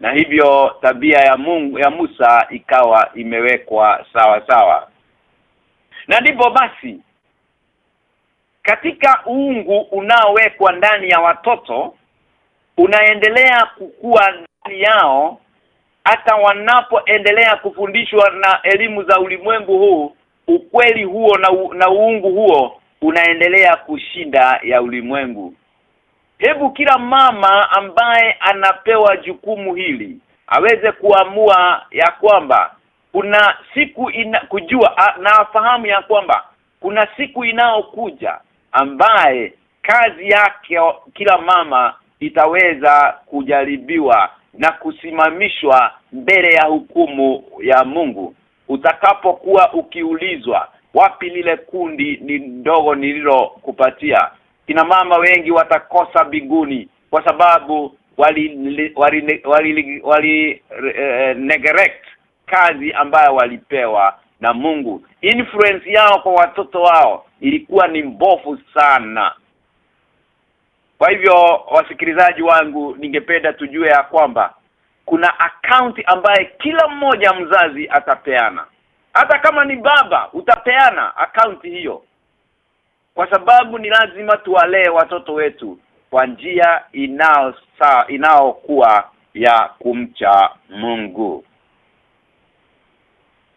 Na hivyo tabia ya Mungu ya Musa ikawa imewekwa sawa sawa. Na ndipo basi katika uungu unaowekwa ndani ya watoto unaendelea kukua ndani yao hata wanapoendelea kufundishwa na elimu za ulimwengu huu ukweli huo na, u, na uungu huo unaendelea kushinda ya ulimwengu. Hebu kila mama ambaye anapewa jukumu hili aweze kuamua ya kwamba kuna siku ina, kujua na afahamu ya kwamba kuna siku inaokuja ambaye kazi yake kila mama itaweza kujaribiwa na kusimamishwa mbele ya hukumu ya Mungu. Utakapokuwa ukiulizwa wapi lile kundi ni ndogo nililokupatia kina mama wengi watakosa biguni kwa sababu wali wali, wali, wali eh, neglect kazi ambayo walipewa na Mungu. Influence yao kwa watoto wao ilikuwa ni mbofu sana kwa hivyo wasikilizaji wangu ningependa tujue ya kwamba kuna akaunti ambaye kila mmoja mzazi atapeana. Hata kama ni baba utapeana akaunti hiyo. Kwa sababu ni lazima tuwalee watoto wetu kwa njia inao inaokuwa ya kumcha Mungu.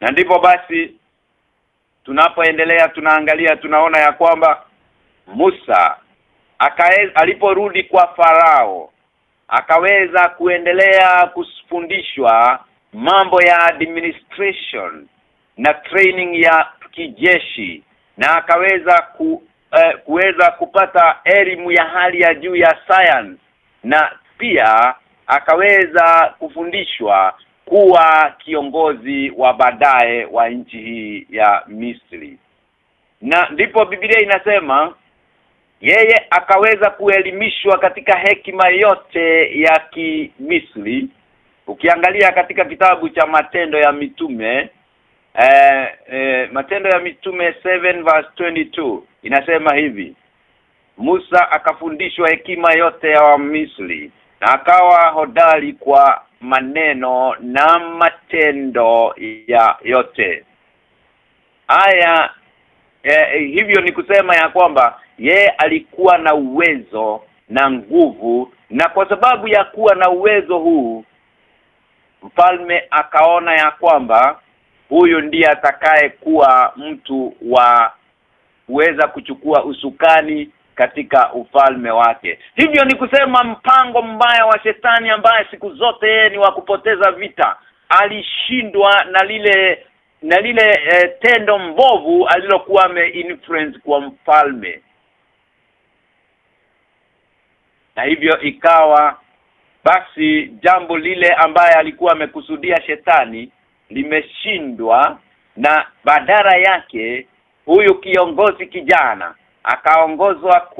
Na ndipo basi tunapoendelea tunaangalia tunaona ya kwamba Musa aliporudi kwa farao akaweza kuendelea kufundishwa mambo ya administration na training ya kijeshi na akaweza ku, eh, kuweza kupata elimu ya hali ya juu ya science na pia akaweza kufundishwa kuwa kiongozi wa baadaye wa nchi hii ya Misri. Na ndipo Biblia inasema yeye akaweza kuelimishwa katika hekima yote ya Kimisri. Ukiangalia katika kitabu cha matendo ya mitume eh, eh, matendo ya mitume 7 verse 22 inasema hivi Musa akafundishwa hekima yote ya Wamisri na akawa hodari kwa maneno na matendo ya yote. Aya eh, hivyo ni kusema ya kwamba ye alikuwa na uwezo na nguvu na kwa sababu ya kuwa na uwezo huu mfalme akaona ya kwamba huyu ndiye atakaye kuwa mtu wa kuweza kuchukua usukani katika ufalme wake. Hivyo ni kusema mpango mbaya wa shetani ambaye siku zote yeye ni wa kupoteza vita alishindwa na lile na lile eh, tendo mbovu alilokuwa ameinfluence kwa mfalme na hivyo ikawa basi jambo lile ambaye alikuwa amekusudia shetani limeshindwa na badara yake huyu kiongozi kijana akaongozwa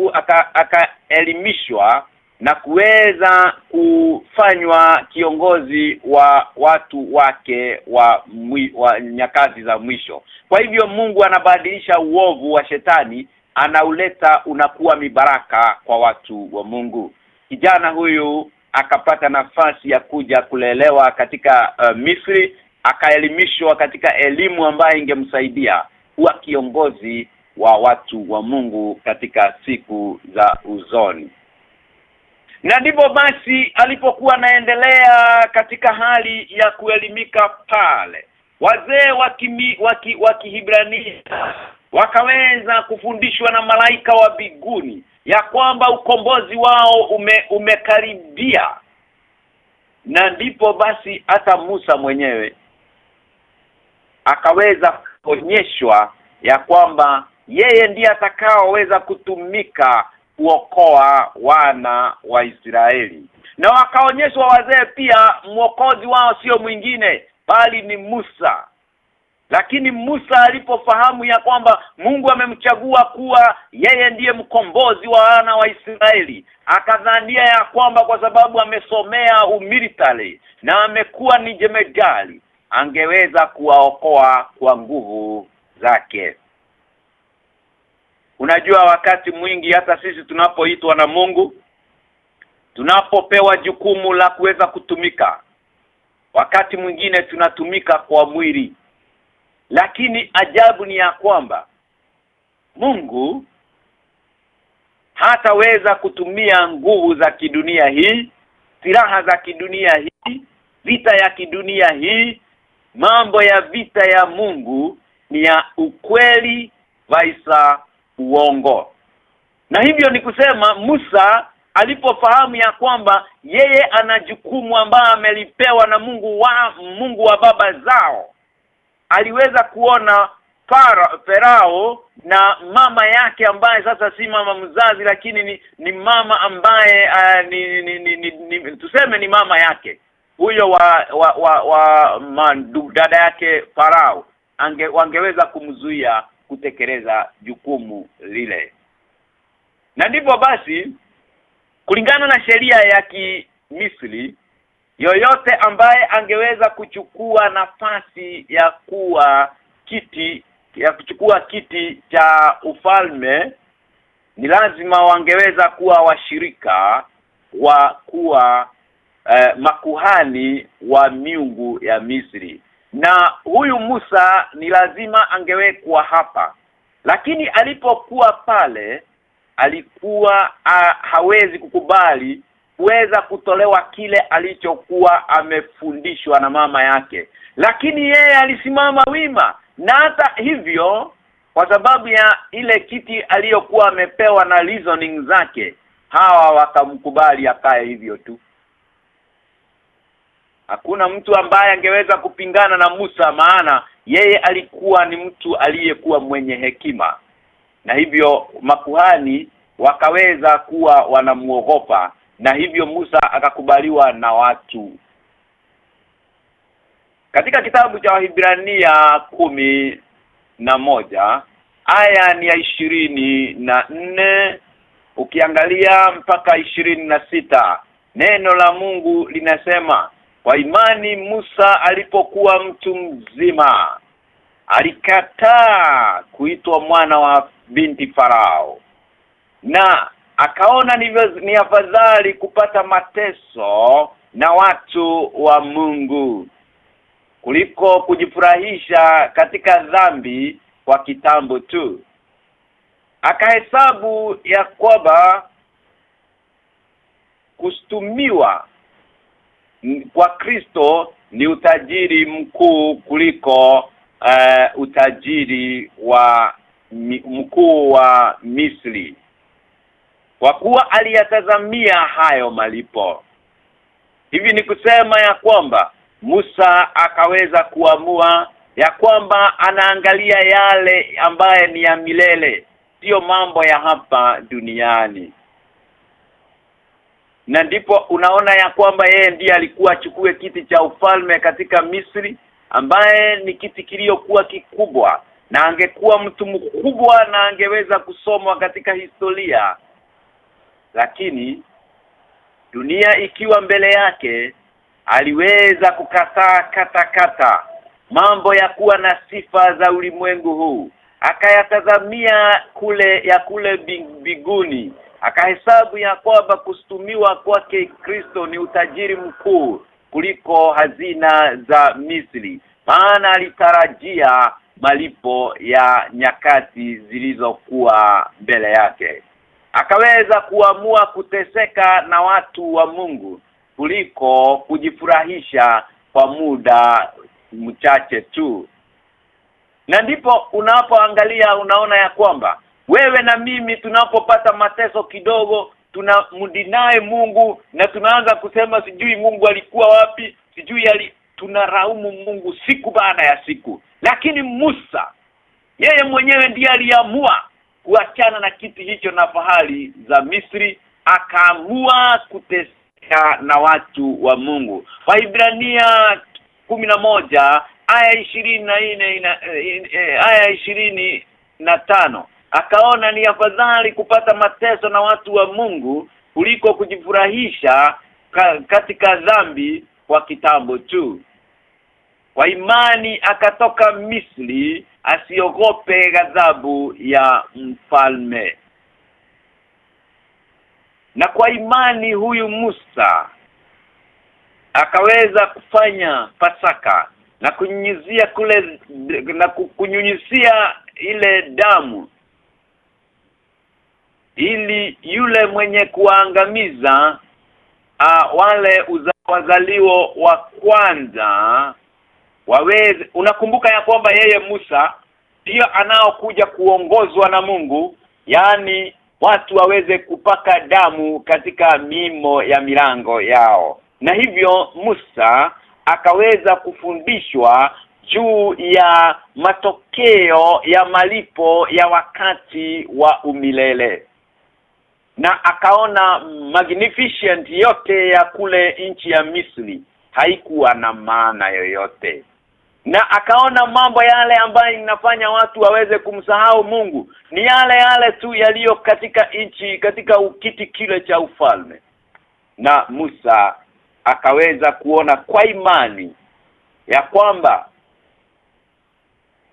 akaelimishwa aka na kuweza kufanywa kiongozi wa watu wake wa, mwi, wa nyakati za mwisho. Kwa hivyo Mungu anabadilisha uovu wa shetani anauleta unakuwa mibaraka kwa watu wa Mungu. Kijana huyu akapata nafasi ya kuja kulelewa katika uh, Misri akaelimishwa katika elimu ambayo ingemsaidia kuwa kiongozi wa watu wa Mungu katika siku za uzoni na ndipo basi alipokuwa anaendelea katika hali ya kuelimika pale. Wazee wa Kihibrania wakaweza kufundishwa na malaika wa biguni ya kwamba ukombozi wao ume, umekaribia. Na ndipo basi hata Musa mwenyewe akaweza kuonyeshwa ya kwamba yeye ndiye atakaoweza kutumika kuokoa wana wa Israeli. Na wakaonyeshwa wazee pia mwokozi wao sio mwingine bali ni Musa lakini Musa alipofahamu ya kwamba Mungu amemchagua kuwa yeye ndiye mkombozi wa wana wa Israeli akadhania ya kwamba kwa sababu amesomea umilitary na amekuwa ni jemedali angeweza kuwaokoa kwa nguvu zake. Unajua wakati mwingi hata sisi tunapoitwa na Mungu tunapopewa jukumu la kuweza kutumika wakati mwingine tunatumika kwa mwili lakini ajabu ni ya kwamba Mungu hataweza kutumia nguvu za kidunia hii silaha za kidunia hii vita ya kidunia hii. Mambo ya vita ya Mungu ni ya ukweli vaisa uongo. Na hivyo ni kusema Musa alipofahamu ya kwamba yeye ana jukumu ambayo amelipewa na Mungu wa Mungu wa baba zao aliweza kuona para, Farao na mama yake ambaye sasa si mama mzazi lakini ni, ni mama ambaye uh, ni, ni, ni, ni, ni tuseme ni mama yake. Huyo wa wa wa, wa mandu, dada yake Farao ange wangeweza kumzuia kutekeleza jukumu lile. Na ndivyo basi kulingana na sheria ya Kimisri yoyote ambaye angeweza kuchukua nafasi ya kuwa kiti ya kuchukua kiti cha ufalme ni lazima wangeweza kuwa washirika wa kuwa eh, makuhani wa miungu ya Misri. Na huyu Musa ni lazima angewekwa hapa. Lakini alipokuwa pale alikuwa a, hawezi kukubali kuweza kutolewa kile alichokuwa amefundishwa na mama yake. Lakini yeye alisimama wima na hata hivyo kwa sababu ya ile kiti aliyokuwa amepewa na reasoning zake hawa wakamkubali akae hivyo tu. Hakuna mtu ambaye angeweza kupingana na Musa maana yeye alikuwa ni mtu aliyekuwa mwenye hekima. Na hivyo makuhani wakaweza kuwa wanamuogopa na hivyo Musa akakubaliwa na watu. Katika kitabu cha Wahibrania kumi na moja aya ni ya ishirini na nne ukiangalia mpaka ishirini na sita neno la Mungu linasema kwa imani Musa alipokuwa mtu mzima alikataa kuitwa mwana wa binti Farao. Na akaona ni, ni afadhali kupata mateso na watu wa Mungu kuliko kujifurahisha katika dhambi kwa kitambo tu. Akahesabu ya kwamba kustumiwa kwa Kristo ni utajiri mkuu kuliko uh, utajiri wa mkuu wa Misri kwa kuwa aliyatazamia hayo malipo. Hivi ni kusema ya kwamba Musa akaweza kuamua ya kwamba anaangalia yale ambaye ni ya milele sio mambo ya hapa duniani. Na ndipo unaona ya kwamba yeye ndiye alikuwa achukue kiti cha ufalme katika Misri ambaye ni kiti kiliokuwa kikubwa na angekuwa mtu mkubwa na angeweza kusomwa katika historia lakini dunia ikiwa mbele yake aliweza kukataa kata kata mambo ya kuwa na sifa za ulimwengu huu. Akayatazamia kule ya kule biguni. Akahesabu ya kwamba kustumiwa kwake Kristo ni utajiri mkuu kuliko hazina za Misri. Maana alitarajia malipo ya nyakati zilizokuwa mbele yake akaweza kuamua kuteseka na watu wa Mungu kuliko kujifurahisha kwa muda mchache tu. Na ndipo unapoangalia unaona ya kwamba wewe na mimi tunapopata mateso kidogo tunamdinae Mungu na tunaanza kusema sijui Mungu alikuwa wapi sijui ali tunaraumu Mungu siku baada ya siku. Lakini Musa yeye mwenyewe ndiye aliamua kuachana na kiti hicho na fahali za Misri akaamua kuteseka na watu wa Mungu. Waibrania moja aya ishirini na nne ina, e, e, aya ishirini na tano. Akaona ni afadhali kupata mateso na watu wa Mungu kuliko kujifurahisha ka, katika dhambi kwa kitambo tu. Kwa imani akatoka Misri asiogope ghadhabu ya mfalme. Na kwa imani huyu Musa akaweza kufanya pasaka na kunyunyizia kule na kunyunyizia ile damu ili yule mwenye kuangamiza wale uza, wazalio wa kwanza waweze unakumbuka ya kwamba yeye Musa ndio anaokuja kuongozwa na Mungu yani watu waweze kupaka damu katika mimo ya milango yao. Na hivyo Musa akaweza kufundishwa juu ya matokeo ya malipo ya wakati wa umilele. Na akaona magnificent yote ya kule nchi ya Misri haikuwa na maana yoyote na akaona mambo yale ambayo inafanya watu waweze kumsahau Mungu. Ni yale yale tu yaliyo katika nchi katika ukiti kile cha ufalme. Na Musa akaweza kuona kwa imani ya kwamba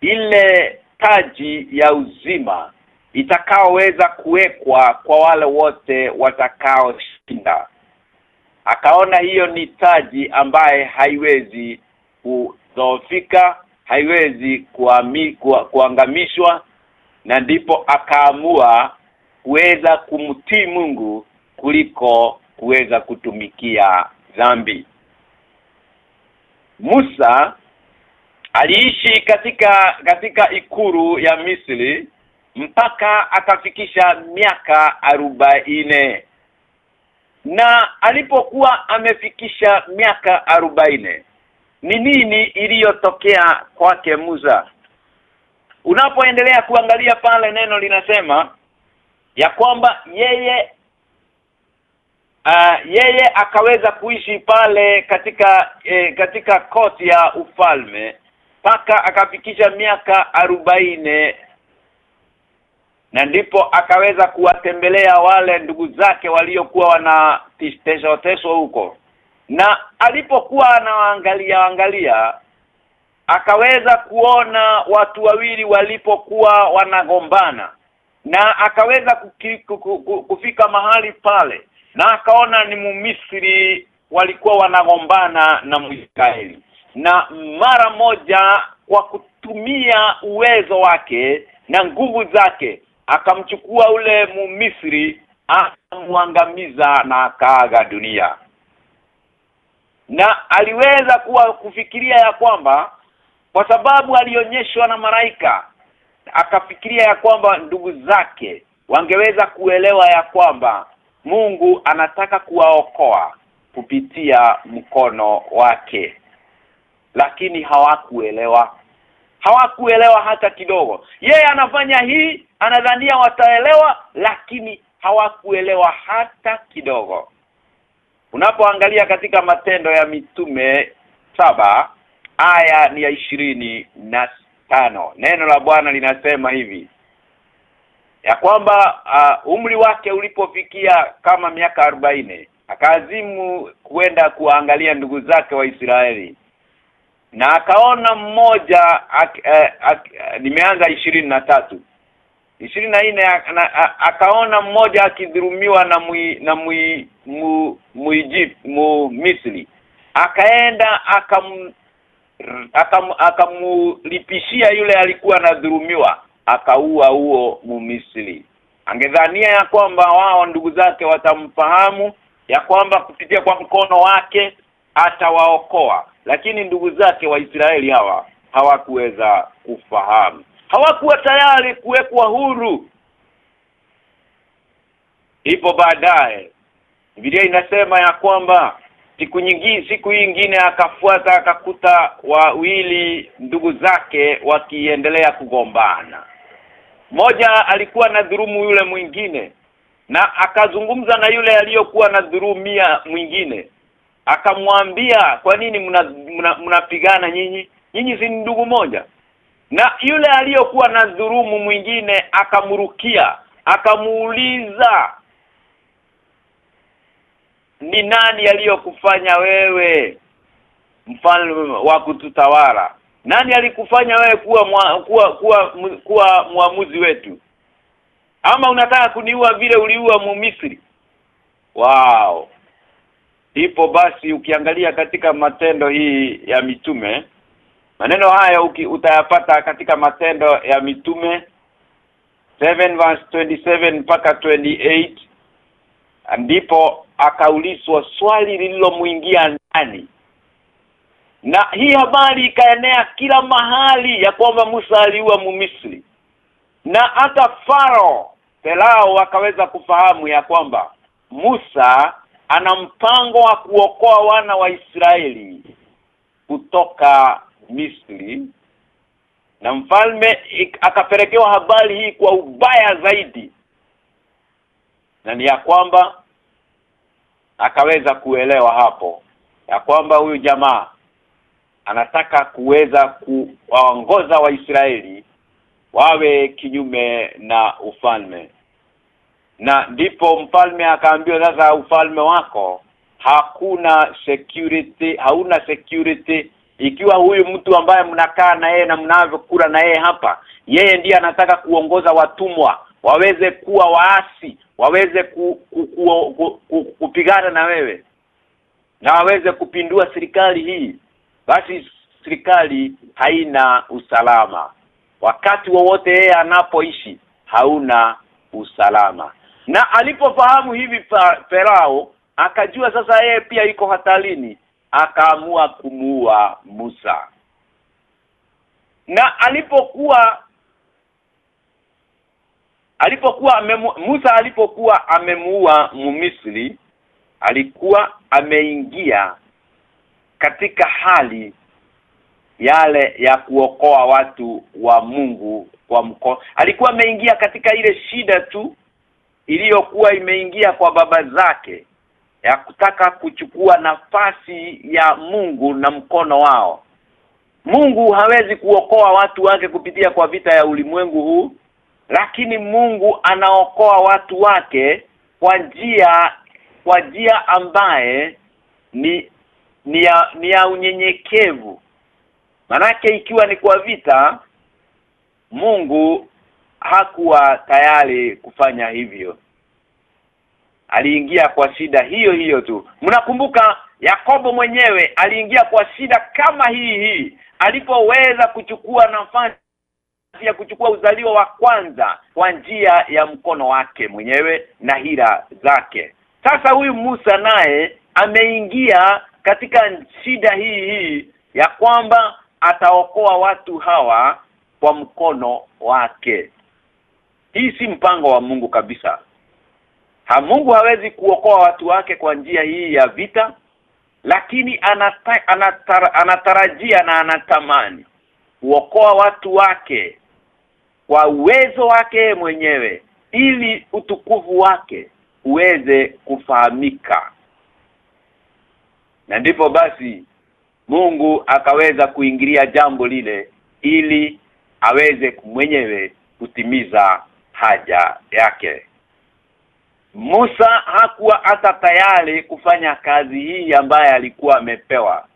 ile taji ya uzima itakaoweza kuwekwa kwa wale wote watakaoshinda. Akaona hiyo ni taji ambaye haiwezi kudhoofika haiwezi kuami, ku, kuangamishwa na ndipo akaamua kuweza kumtii Mungu kuliko kuweza kutumikia dhambi. Musa aliishi katika katika ikuru ya Misri mpaka akafikisha miaka arobaine na alipokuwa amefikisha miaka arobaine ni nini iliyotokea kwake Musa? Unapoendelea kuangalia pale neno linasema ya kwamba yeye uh, yeye akaweza kuishi pale katika eh, katika koti ya ufalme paka akafikisha miaka arobaine na ndipo akaweza kuwatembelea wale ndugu zake waliokuwa wana huko na alipokuwa anaangalia angalia akaweza kuona watu wawili walipokuwa wanagombana. Na akaweza kufika mahali pale na akaona ni Mumisri walikuwa wanagombana na Mwisraeli. Na mara moja kwa kutumia uwezo wake na nguvu zake akamchukua ule Mumisri akamwangamiza na akaaga dunia na aliweza kuwa kufikiria ya kwamba kwa sababu alionyeshwa na maraika akafikiria ya kwamba ndugu zake wangeweza kuelewa ya kwamba Mungu anataka kuwaokoa kupitia mkono wake. Lakini hawakuelewa hawakuelewa hata kidogo. Yeye anafanya hii anadhania wataelewa lakini hawakuelewa hata kidogo unapoangalia katika matendo ya mitume saba aya ni ya ishirini na tano. Neno la Bwana linasema hivi ya kwamba uh, umri wake ulipofikia kama miaka arobaini akaazimu kwenda kuangalia ndugu zake wa Israeli. Na akaona mmoja ak, eh, ak, nimeanza ishirini na tatu ishirini na nne akaona mmoja akidhulumiwa na mwi, na mwi, mu, muijip mu Misri. Akaenda akam akam akamlipishia yule alikuwa anadhulumiwa akaua huo mumisri angedhania ya kwamba wao ndugu zake watamfahamu ya kwamba kupitia kwa mkono wake atawaokoa. Lakini ndugu zake waisraeli hawa hawakuweza kufahamu hawakuwa tayari kuwekwa huru. Ipo baadaye Biblia inasema ya kwamba siku nyingine siku nyingine akafuata akakuta wawili ndugu zake wakiendelea kugombana. Mmoja alikuwa na dhurumu yule mwingine na akazungumza na yule aliyokuwa na dhurumia mwingine. Akamwambia kwa nini mnapigana mna, mna nyinyi? Nyinyi si ndugu moja na yule aliyokuwa na dhurumu mwingine akamrukia akamuuliza ni nani aliyokufanya wewe mfalme wa kututawala? Nani alikufanya wewe kuwa mwa, kuwa kuwa kuwa muamuzi wetu? Ama unataka kuniua vile uliua mumisri? Wow ipo basi ukiangalia katika matendo hii ya mitume maneno haya uki, utayapata katika matendo ya mitume 7 verse 27 mpaka 28 ndipo akaulizwa swali lililomuingia ndani. Na hii habari ikaenea kila mahali ya kwamba Musa aliua Mumisri. Na hata Farao Pelao akaweza kufahamu ya kwamba Musa ana mpango wa kuokoa wana wa Israeli kutoka Misri na mfalme akapelekewa habari hii kwa ubaya zaidi na ni ya kwamba akaweza kuelewa hapo ya kwamba huyu jamaa anataka kuweza kuwaongoza Waisraeli wawe kinyume na ufalme. Na ndipo mfalme akaambiwa sasa ufalme wako hakuna security hauna security ikiwa huyu mtu ambaye mnakaa na yeye na mnavyokula na yeye hapa yeye ndiye anataka kuongoza watumwa waweze kuwa waasi waweze ku, ku, ku, ku, ku, kupigana na wewe na waweze kupindua serikali hii basi serikali haina usalama. Wakati wowote yeye anapoishi hauna usalama. Na alipofahamu hivi fa- Farao akajua sasa yeye pia iko hatarini akaamua kumuua Musa. Na alipokuwa alipokuwa Musa alipokuwa amemuua Mumisri alikuwa ameingia katika hali yale ya kuokoa watu wa Mungu kwa mko alikuwa ameingia katika ile shida tu iliyokuwa imeingia kwa baba zake ya kutaka kuchukua nafasi ya Mungu na mkono wao. Mungu hawezi kuokoa watu wake kupitia kwa vita ya ulimwengu huu lakini Mungu anaokoa watu wake kwa njia kwa njia ambaye ni ni ya, ni ya unyenyekevu. Manake ikiwa ni kwa vita Mungu hakuwa tayari kufanya hivyo aliingia kwa shida hiyo hiyo tu. Mnakumbuka Yakobo mwenyewe aliingia kwa shida kama hii hii. Alipoweza kuchukua nafasi ya kuchukua uzalio wa kwanza kwa njia ya mkono wake mwenyewe na hila zake. Sasa huyu Musa naye ameingia katika shida hii hii ya kwamba ataokoa watu hawa kwa mkono wake. Hii si mpango wa Mungu kabisa ha Mungu hawezi kuokoa watu wake kwa njia hii ya vita lakini anata, anatar, anatarajia na anatamani kuokoa watu wake kwa uwezo wake mwenyewe ili utukufu wake uweze kufahamika. Na ndipo basi Mungu akaweza kuingilia jambo lile ili aweze mwenyewe kutimiza haja yake Musa hakuwa hata tayari kufanya kazi hii ambaye alikuwa amepewa.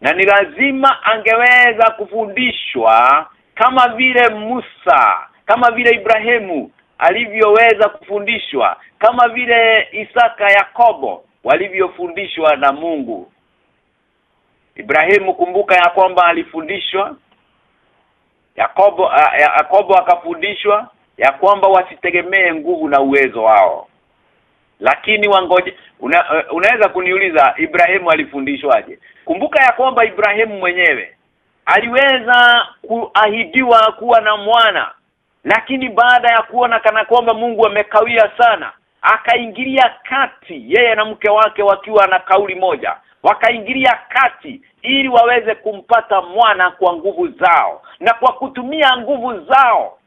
Na ni lazima angeweza kufundishwa kama vile Musa kama vile Ibrahimu alivyoweza kufundishwa kama vile Isaka Yakobo walivyofundishwa na Mungu. Ibrahimu kumbuka ya kwamba alifundishwa Yakobo Yakobo akafundishwa ya kwamba wasitegemee nguvu na uwezo wao lakini wangoje. Una, uh, unaweza kuniuliza Ibrahimu alifundishwaje? Kumbuka ya kwamba Ibrahimu mwenyewe aliweza kuahidiwa kuwa na mwana lakini baada ya kuona kana kwamba Mungu amekawia sana akaingilia kati yeye na mke wake wakiwa na kauli moja wakaingilia kati ili waweze kumpata mwana kwa nguvu zao. Na kwa kutumia nguvu zao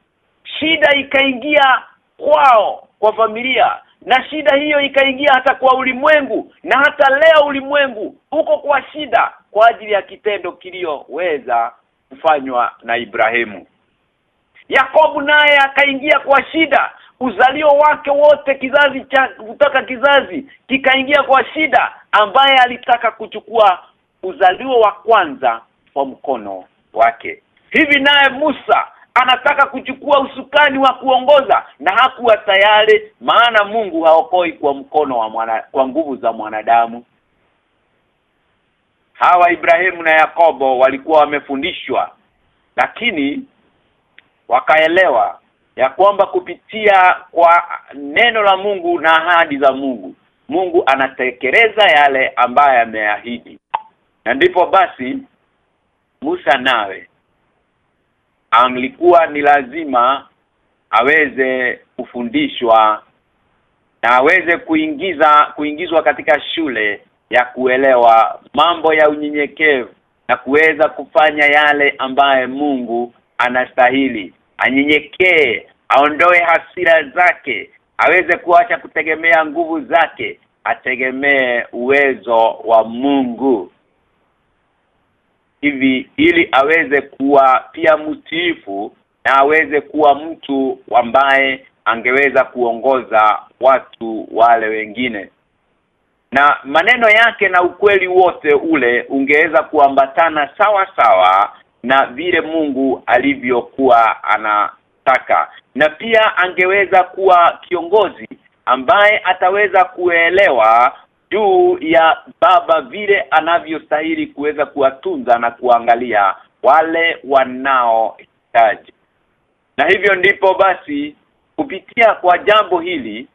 shida ikaingia kwao kwa familia na shida hiyo ikaingia hata kwa ulimwengu na hata leo ulimwengu uko kwa shida kwa ajili ya kitendo kiliyoweza kufanywa na Ibrahimu. Yakobu naye akaingia kwa shida uzalio wake wote kizazi cha kutoka kizazi kikaingia kwa shida ambaye alitaka kuchukua uzalio wa kwanza kwa mkono wake. Hivi naye Musa anataka kuchukua usukani wa kuongoza na hakuwa tayari maana Mungu haokoi kwa mkono wa mwana, kwa nguvu za mwanadamu. Hawa Ibrahimu na Yakobo walikuwa wamefundishwa lakini wakaelewa ya kwamba kupitia kwa neno la Mungu na ahadi za Mungu Mungu anatekeleza yale ambaye ameahidi. Na ndipo basi Musa nawe alikuwa ni lazima aweze kufundishwa na aweze kuingiza kuingizwa katika shule ya kuelewa mambo ya unyenyekevu na kuweza kufanya yale ambaye Mungu anastahili. Anyenyekee aondoe hasira zake aweze kuacha kutegemea nguvu zake ategemee uwezo wa Mungu hivi ili aweze kuwa pia mtiifu na aweze kuwa mtu ambaye angeweza kuongoza watu wale wengine. Na maneno yake na ukweli wote ule ungeweza kuambatana sawa sawa na vile Mungu alivyokuwa anataka. Na pia angeweza kuwa kiongozi ambaye ataweza kuelewa juu ya baba vile anavyostahili kuweza kuwatunza na kuangalia wale wanaohitaji. Na hivyo ndipo basi kupitia kwa jambo hili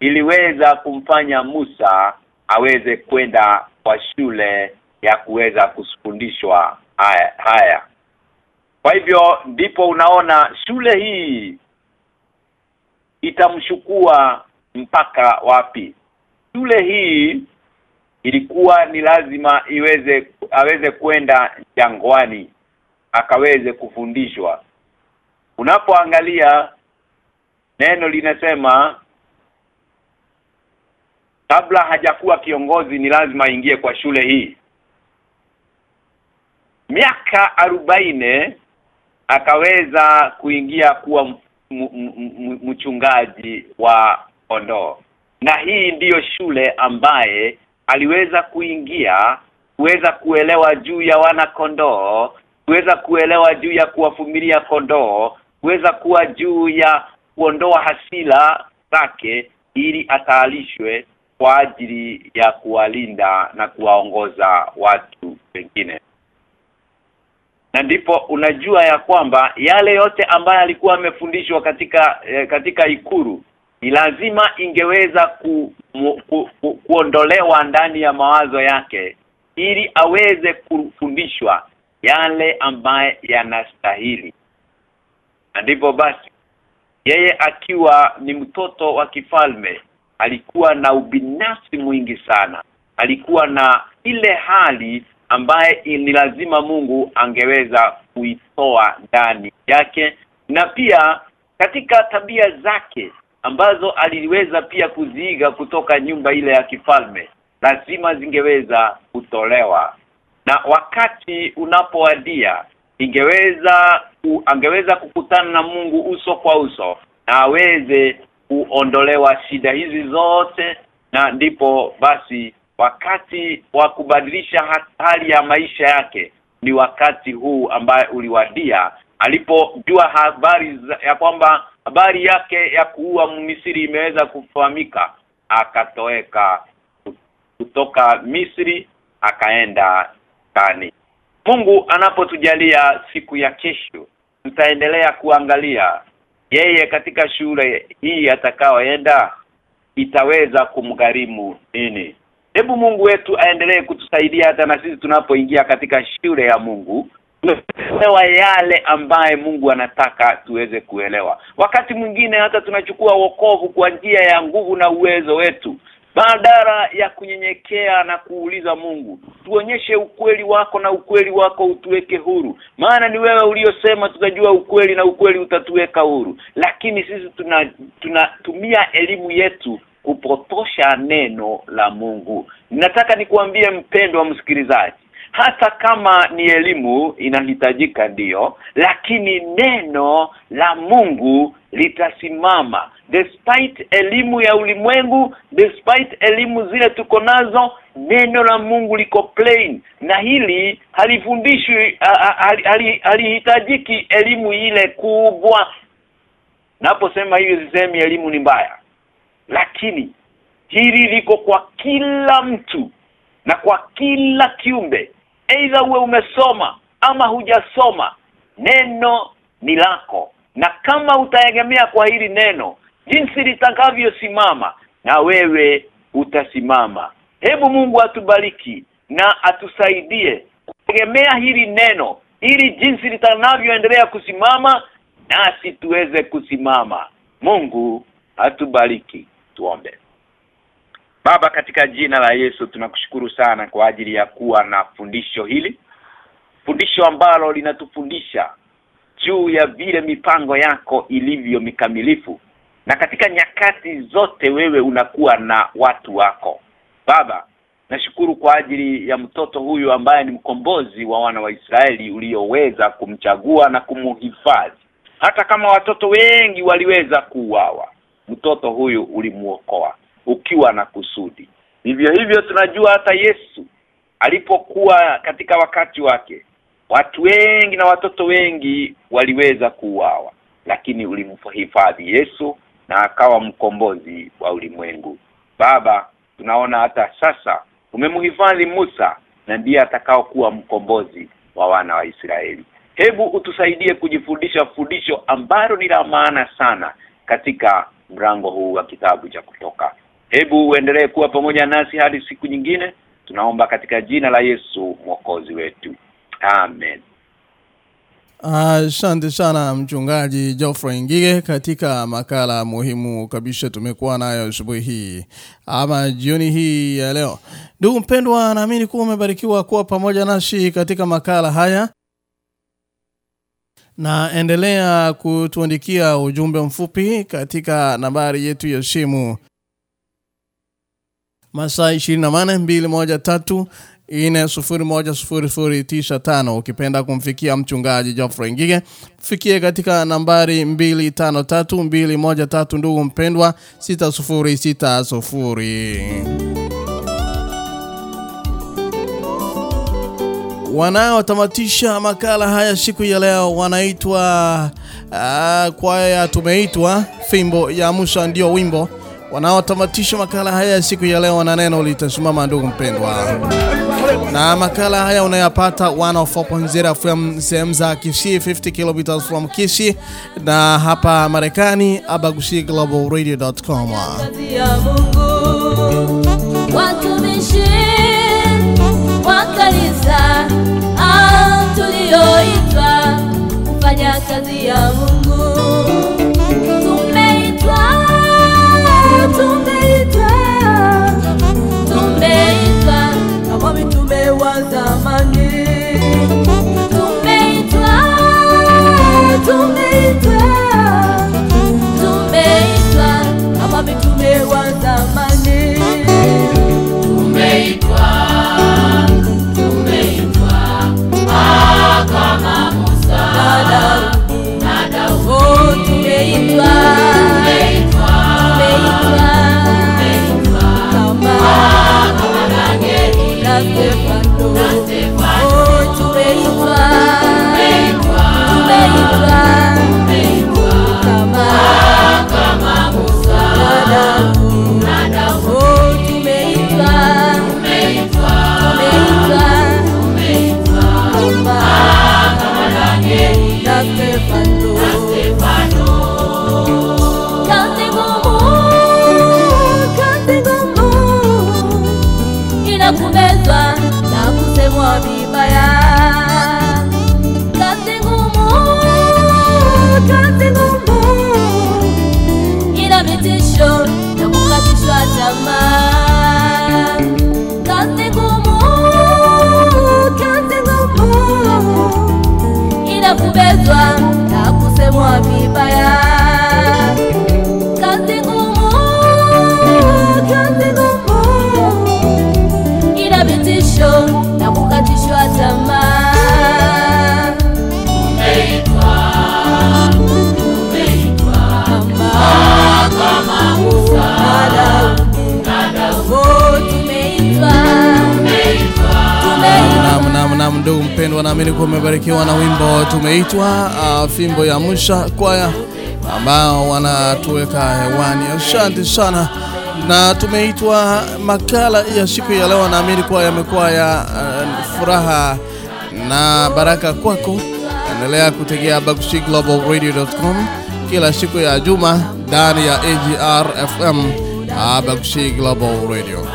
iliweza kumfanya Musa aweze kwenda kwa shule ya kuweza kufundishwa haya, haya. Kwa hivyo ndipo unaona shule hii itamshukua mpaka wapi shule hii ilikuwa ni lazima iweze aweze kwenda jangwani akaweze kufundishwa. Unapoangalia neno linasema kabla hajakuwa kiongozi ni lazima aingie kwa shule hii. Miaka arobaine akaweza kuingia kuwa mchungaji wa kondoo na hii ndiyo shule ambaye aliweza kuingia kuweza kuelewa juu ya wana kondoo kuweza kuelewa juu ya kuwafumilia kondoo kuweza kuwa juu ya kuondoa hasila zake ili ataalishwe kwa ajili ya kuwalinda na kuwaongoza watu wengine. Na ndipo unajua ya kwamba yale yote ambayo alikuwa amefundishwa katika eh, katika ikuru ni lazima ingeweza ku, mu, ku, ku, kuondolewa ndani ya mawazo yake ili aweze kufundishwa yale ambaye yanastahili. Na ndipo basi yeye akiwa ni mtoto wa kifalme alikuwa na ubinafsi mwingi sana. Alikuwa na ile hali ambaye ni lazima Mungu angeweza kuitoa ndani yake. Na pia katika tabia zake ambazo aliweza pia kuziiga kutoka nyumba ile ya kifalme lazima zingeweza kutolewa. Na wakati unapoadia ingeweza u, angeweza kukutana na Mungu uso kwa uso na aweze kuondolewa shida hizi zote na ndipo basi wakati wa kubadilisha hali ya maisha yake ni wakati huu ambaye uliwadia. Alipojua habari ya kwamba habari yake ya kuua Misri imeweza kufahamika akatoweka kutoka Misri akaenda kani Mungu anapotujalia siku ya kesho tutaendelea kuangalia yeye katika shule hii atakaoenda itaweza kumgharimu nini? Hebu Mungu wetu aendelee kutusaidia hata na sisi tunapoingia katika shule ya Mungu tuelewa yale ambaye Mungu anataka tuweze kuelewa. Wakati mwingine hata tunachukua wokovu kwa njia ya nguvu na uwezo wetu. Badala ya kunyenyekea na kuuliza Mungu tuonyeshe ukweli wako na ukweli wako utuweke huru. Maana ni wewe uliosema tutajua ukweli na ukweli utatuweka huru. Lakini sisi tuna tunatumia elimu yetu kupotosha neno la Mungu. Nataka nikuambie mpendo wa msikilizaji hata kama ni elimu inahitajika ndiyo lakini neno la Mungu litasimama. Despite elimu ya ulimwengu despite elimu zile tuko nazo neno la Mungu liko plain. Na hili halifundishwi halihitajiki elimu ile kubwa. Naposema hiyo sisemi elimu ni mbaya. Lakini hili liko kwa kila mtu na kwa kila kiumbe aidha uwe umesoma ama hujasoma neno ni lako. Na kama utaegemea kwa hili neno jinsi litakavyosimama na wewe utasimama. Hebu Mungu atubariki na atusaidie kutegemea hili neno ili jinsi litanavyoendelea kusimama nasi tuweze kusimama. Mungu atubariki. Tuombe Baba katika jina la Yesu tunakushukuru sana kwa ajili ya kuwa na fundisho hili. Fundisho ambalo linatufundisha juu ya vile mipango yako ilivyo mikamilifu. Na katika nyakati zote wewe unakuwa na watu wako. Baba nashukuru kwa ajili ya mtoto huyu ambaye ni mkombozi wa wana wa Israeli ulioweza kumchagua na kumuhifadhi. Hata kama watoto wengi waliweza kuuawa mtoto huyu ulimuokoa ukiwa na kusudi. Hivyo hivyo tunajua hata Yesu alipokuwa katika wakati wake watu wengi na watoto wengi waliweza kuuawa lakini ulimhifadhi Yesu na akawa mkombozi wa ulimwengu. Baba tunaona hata sasa umemhifadhi Musa na ndiye atakao kuwa mkombozi wa wana wa Israeli. Hebu utusaidie kujifundisha fundisho ambalo ni la maana sana katika mrango huu wa kitabu cha kutoka hebu uendelee kuwa pamoja nasi hadi siku nyingine tunaomba katika jina la Yesu mwokozi wetu amen Asante sana mchungaji Geoffrey Ngige katika makala muhimu kabisa tumekuwa nayo asubuhi hii ama jioni hii ya leo. Ndugu mpendwa, naamini kuwa umebarikiwa kuwa pamoja nasi katika makala haya. Na endelea kutuandikia ujumbe mfupi katika nambari yetu ya simu masaa 28 213 ine sufuri moja sufuri sufuri tisha tano. Ukipenda kumfikia mchungaji Geoffrey Ngige fikie katika nambari mbili tano tatu mbili moja tatu ndugu mpendwa sita sufuri sita sufuri. Wanaotamatisha makala haya siku ya leo wanaitwa uh, kwaya tumeitwa fimbo ya Musa ndio wimbo wanaotamatisha makala haya ya siku ya leo na neno litasimama ndugu mpendwa na makala haya unayapata 104.0 FM sehemu za Kisii 50 km from Kisii na hapa Marekani kufanya kazi ya Mungu. Tumeitwa uh, fimbo ya mwisha kwaya ambao wanatuweka hewani. Asante sana, na tumeitwa makala ya siku ya leo. Naamini kuwa yamekuwa ya uh, furaha na baraka kwako. Endelea kutegea bagusiglobalradio.com kila siku ya juma ndani ya AGR FM, uh, Bagusi Global Radio.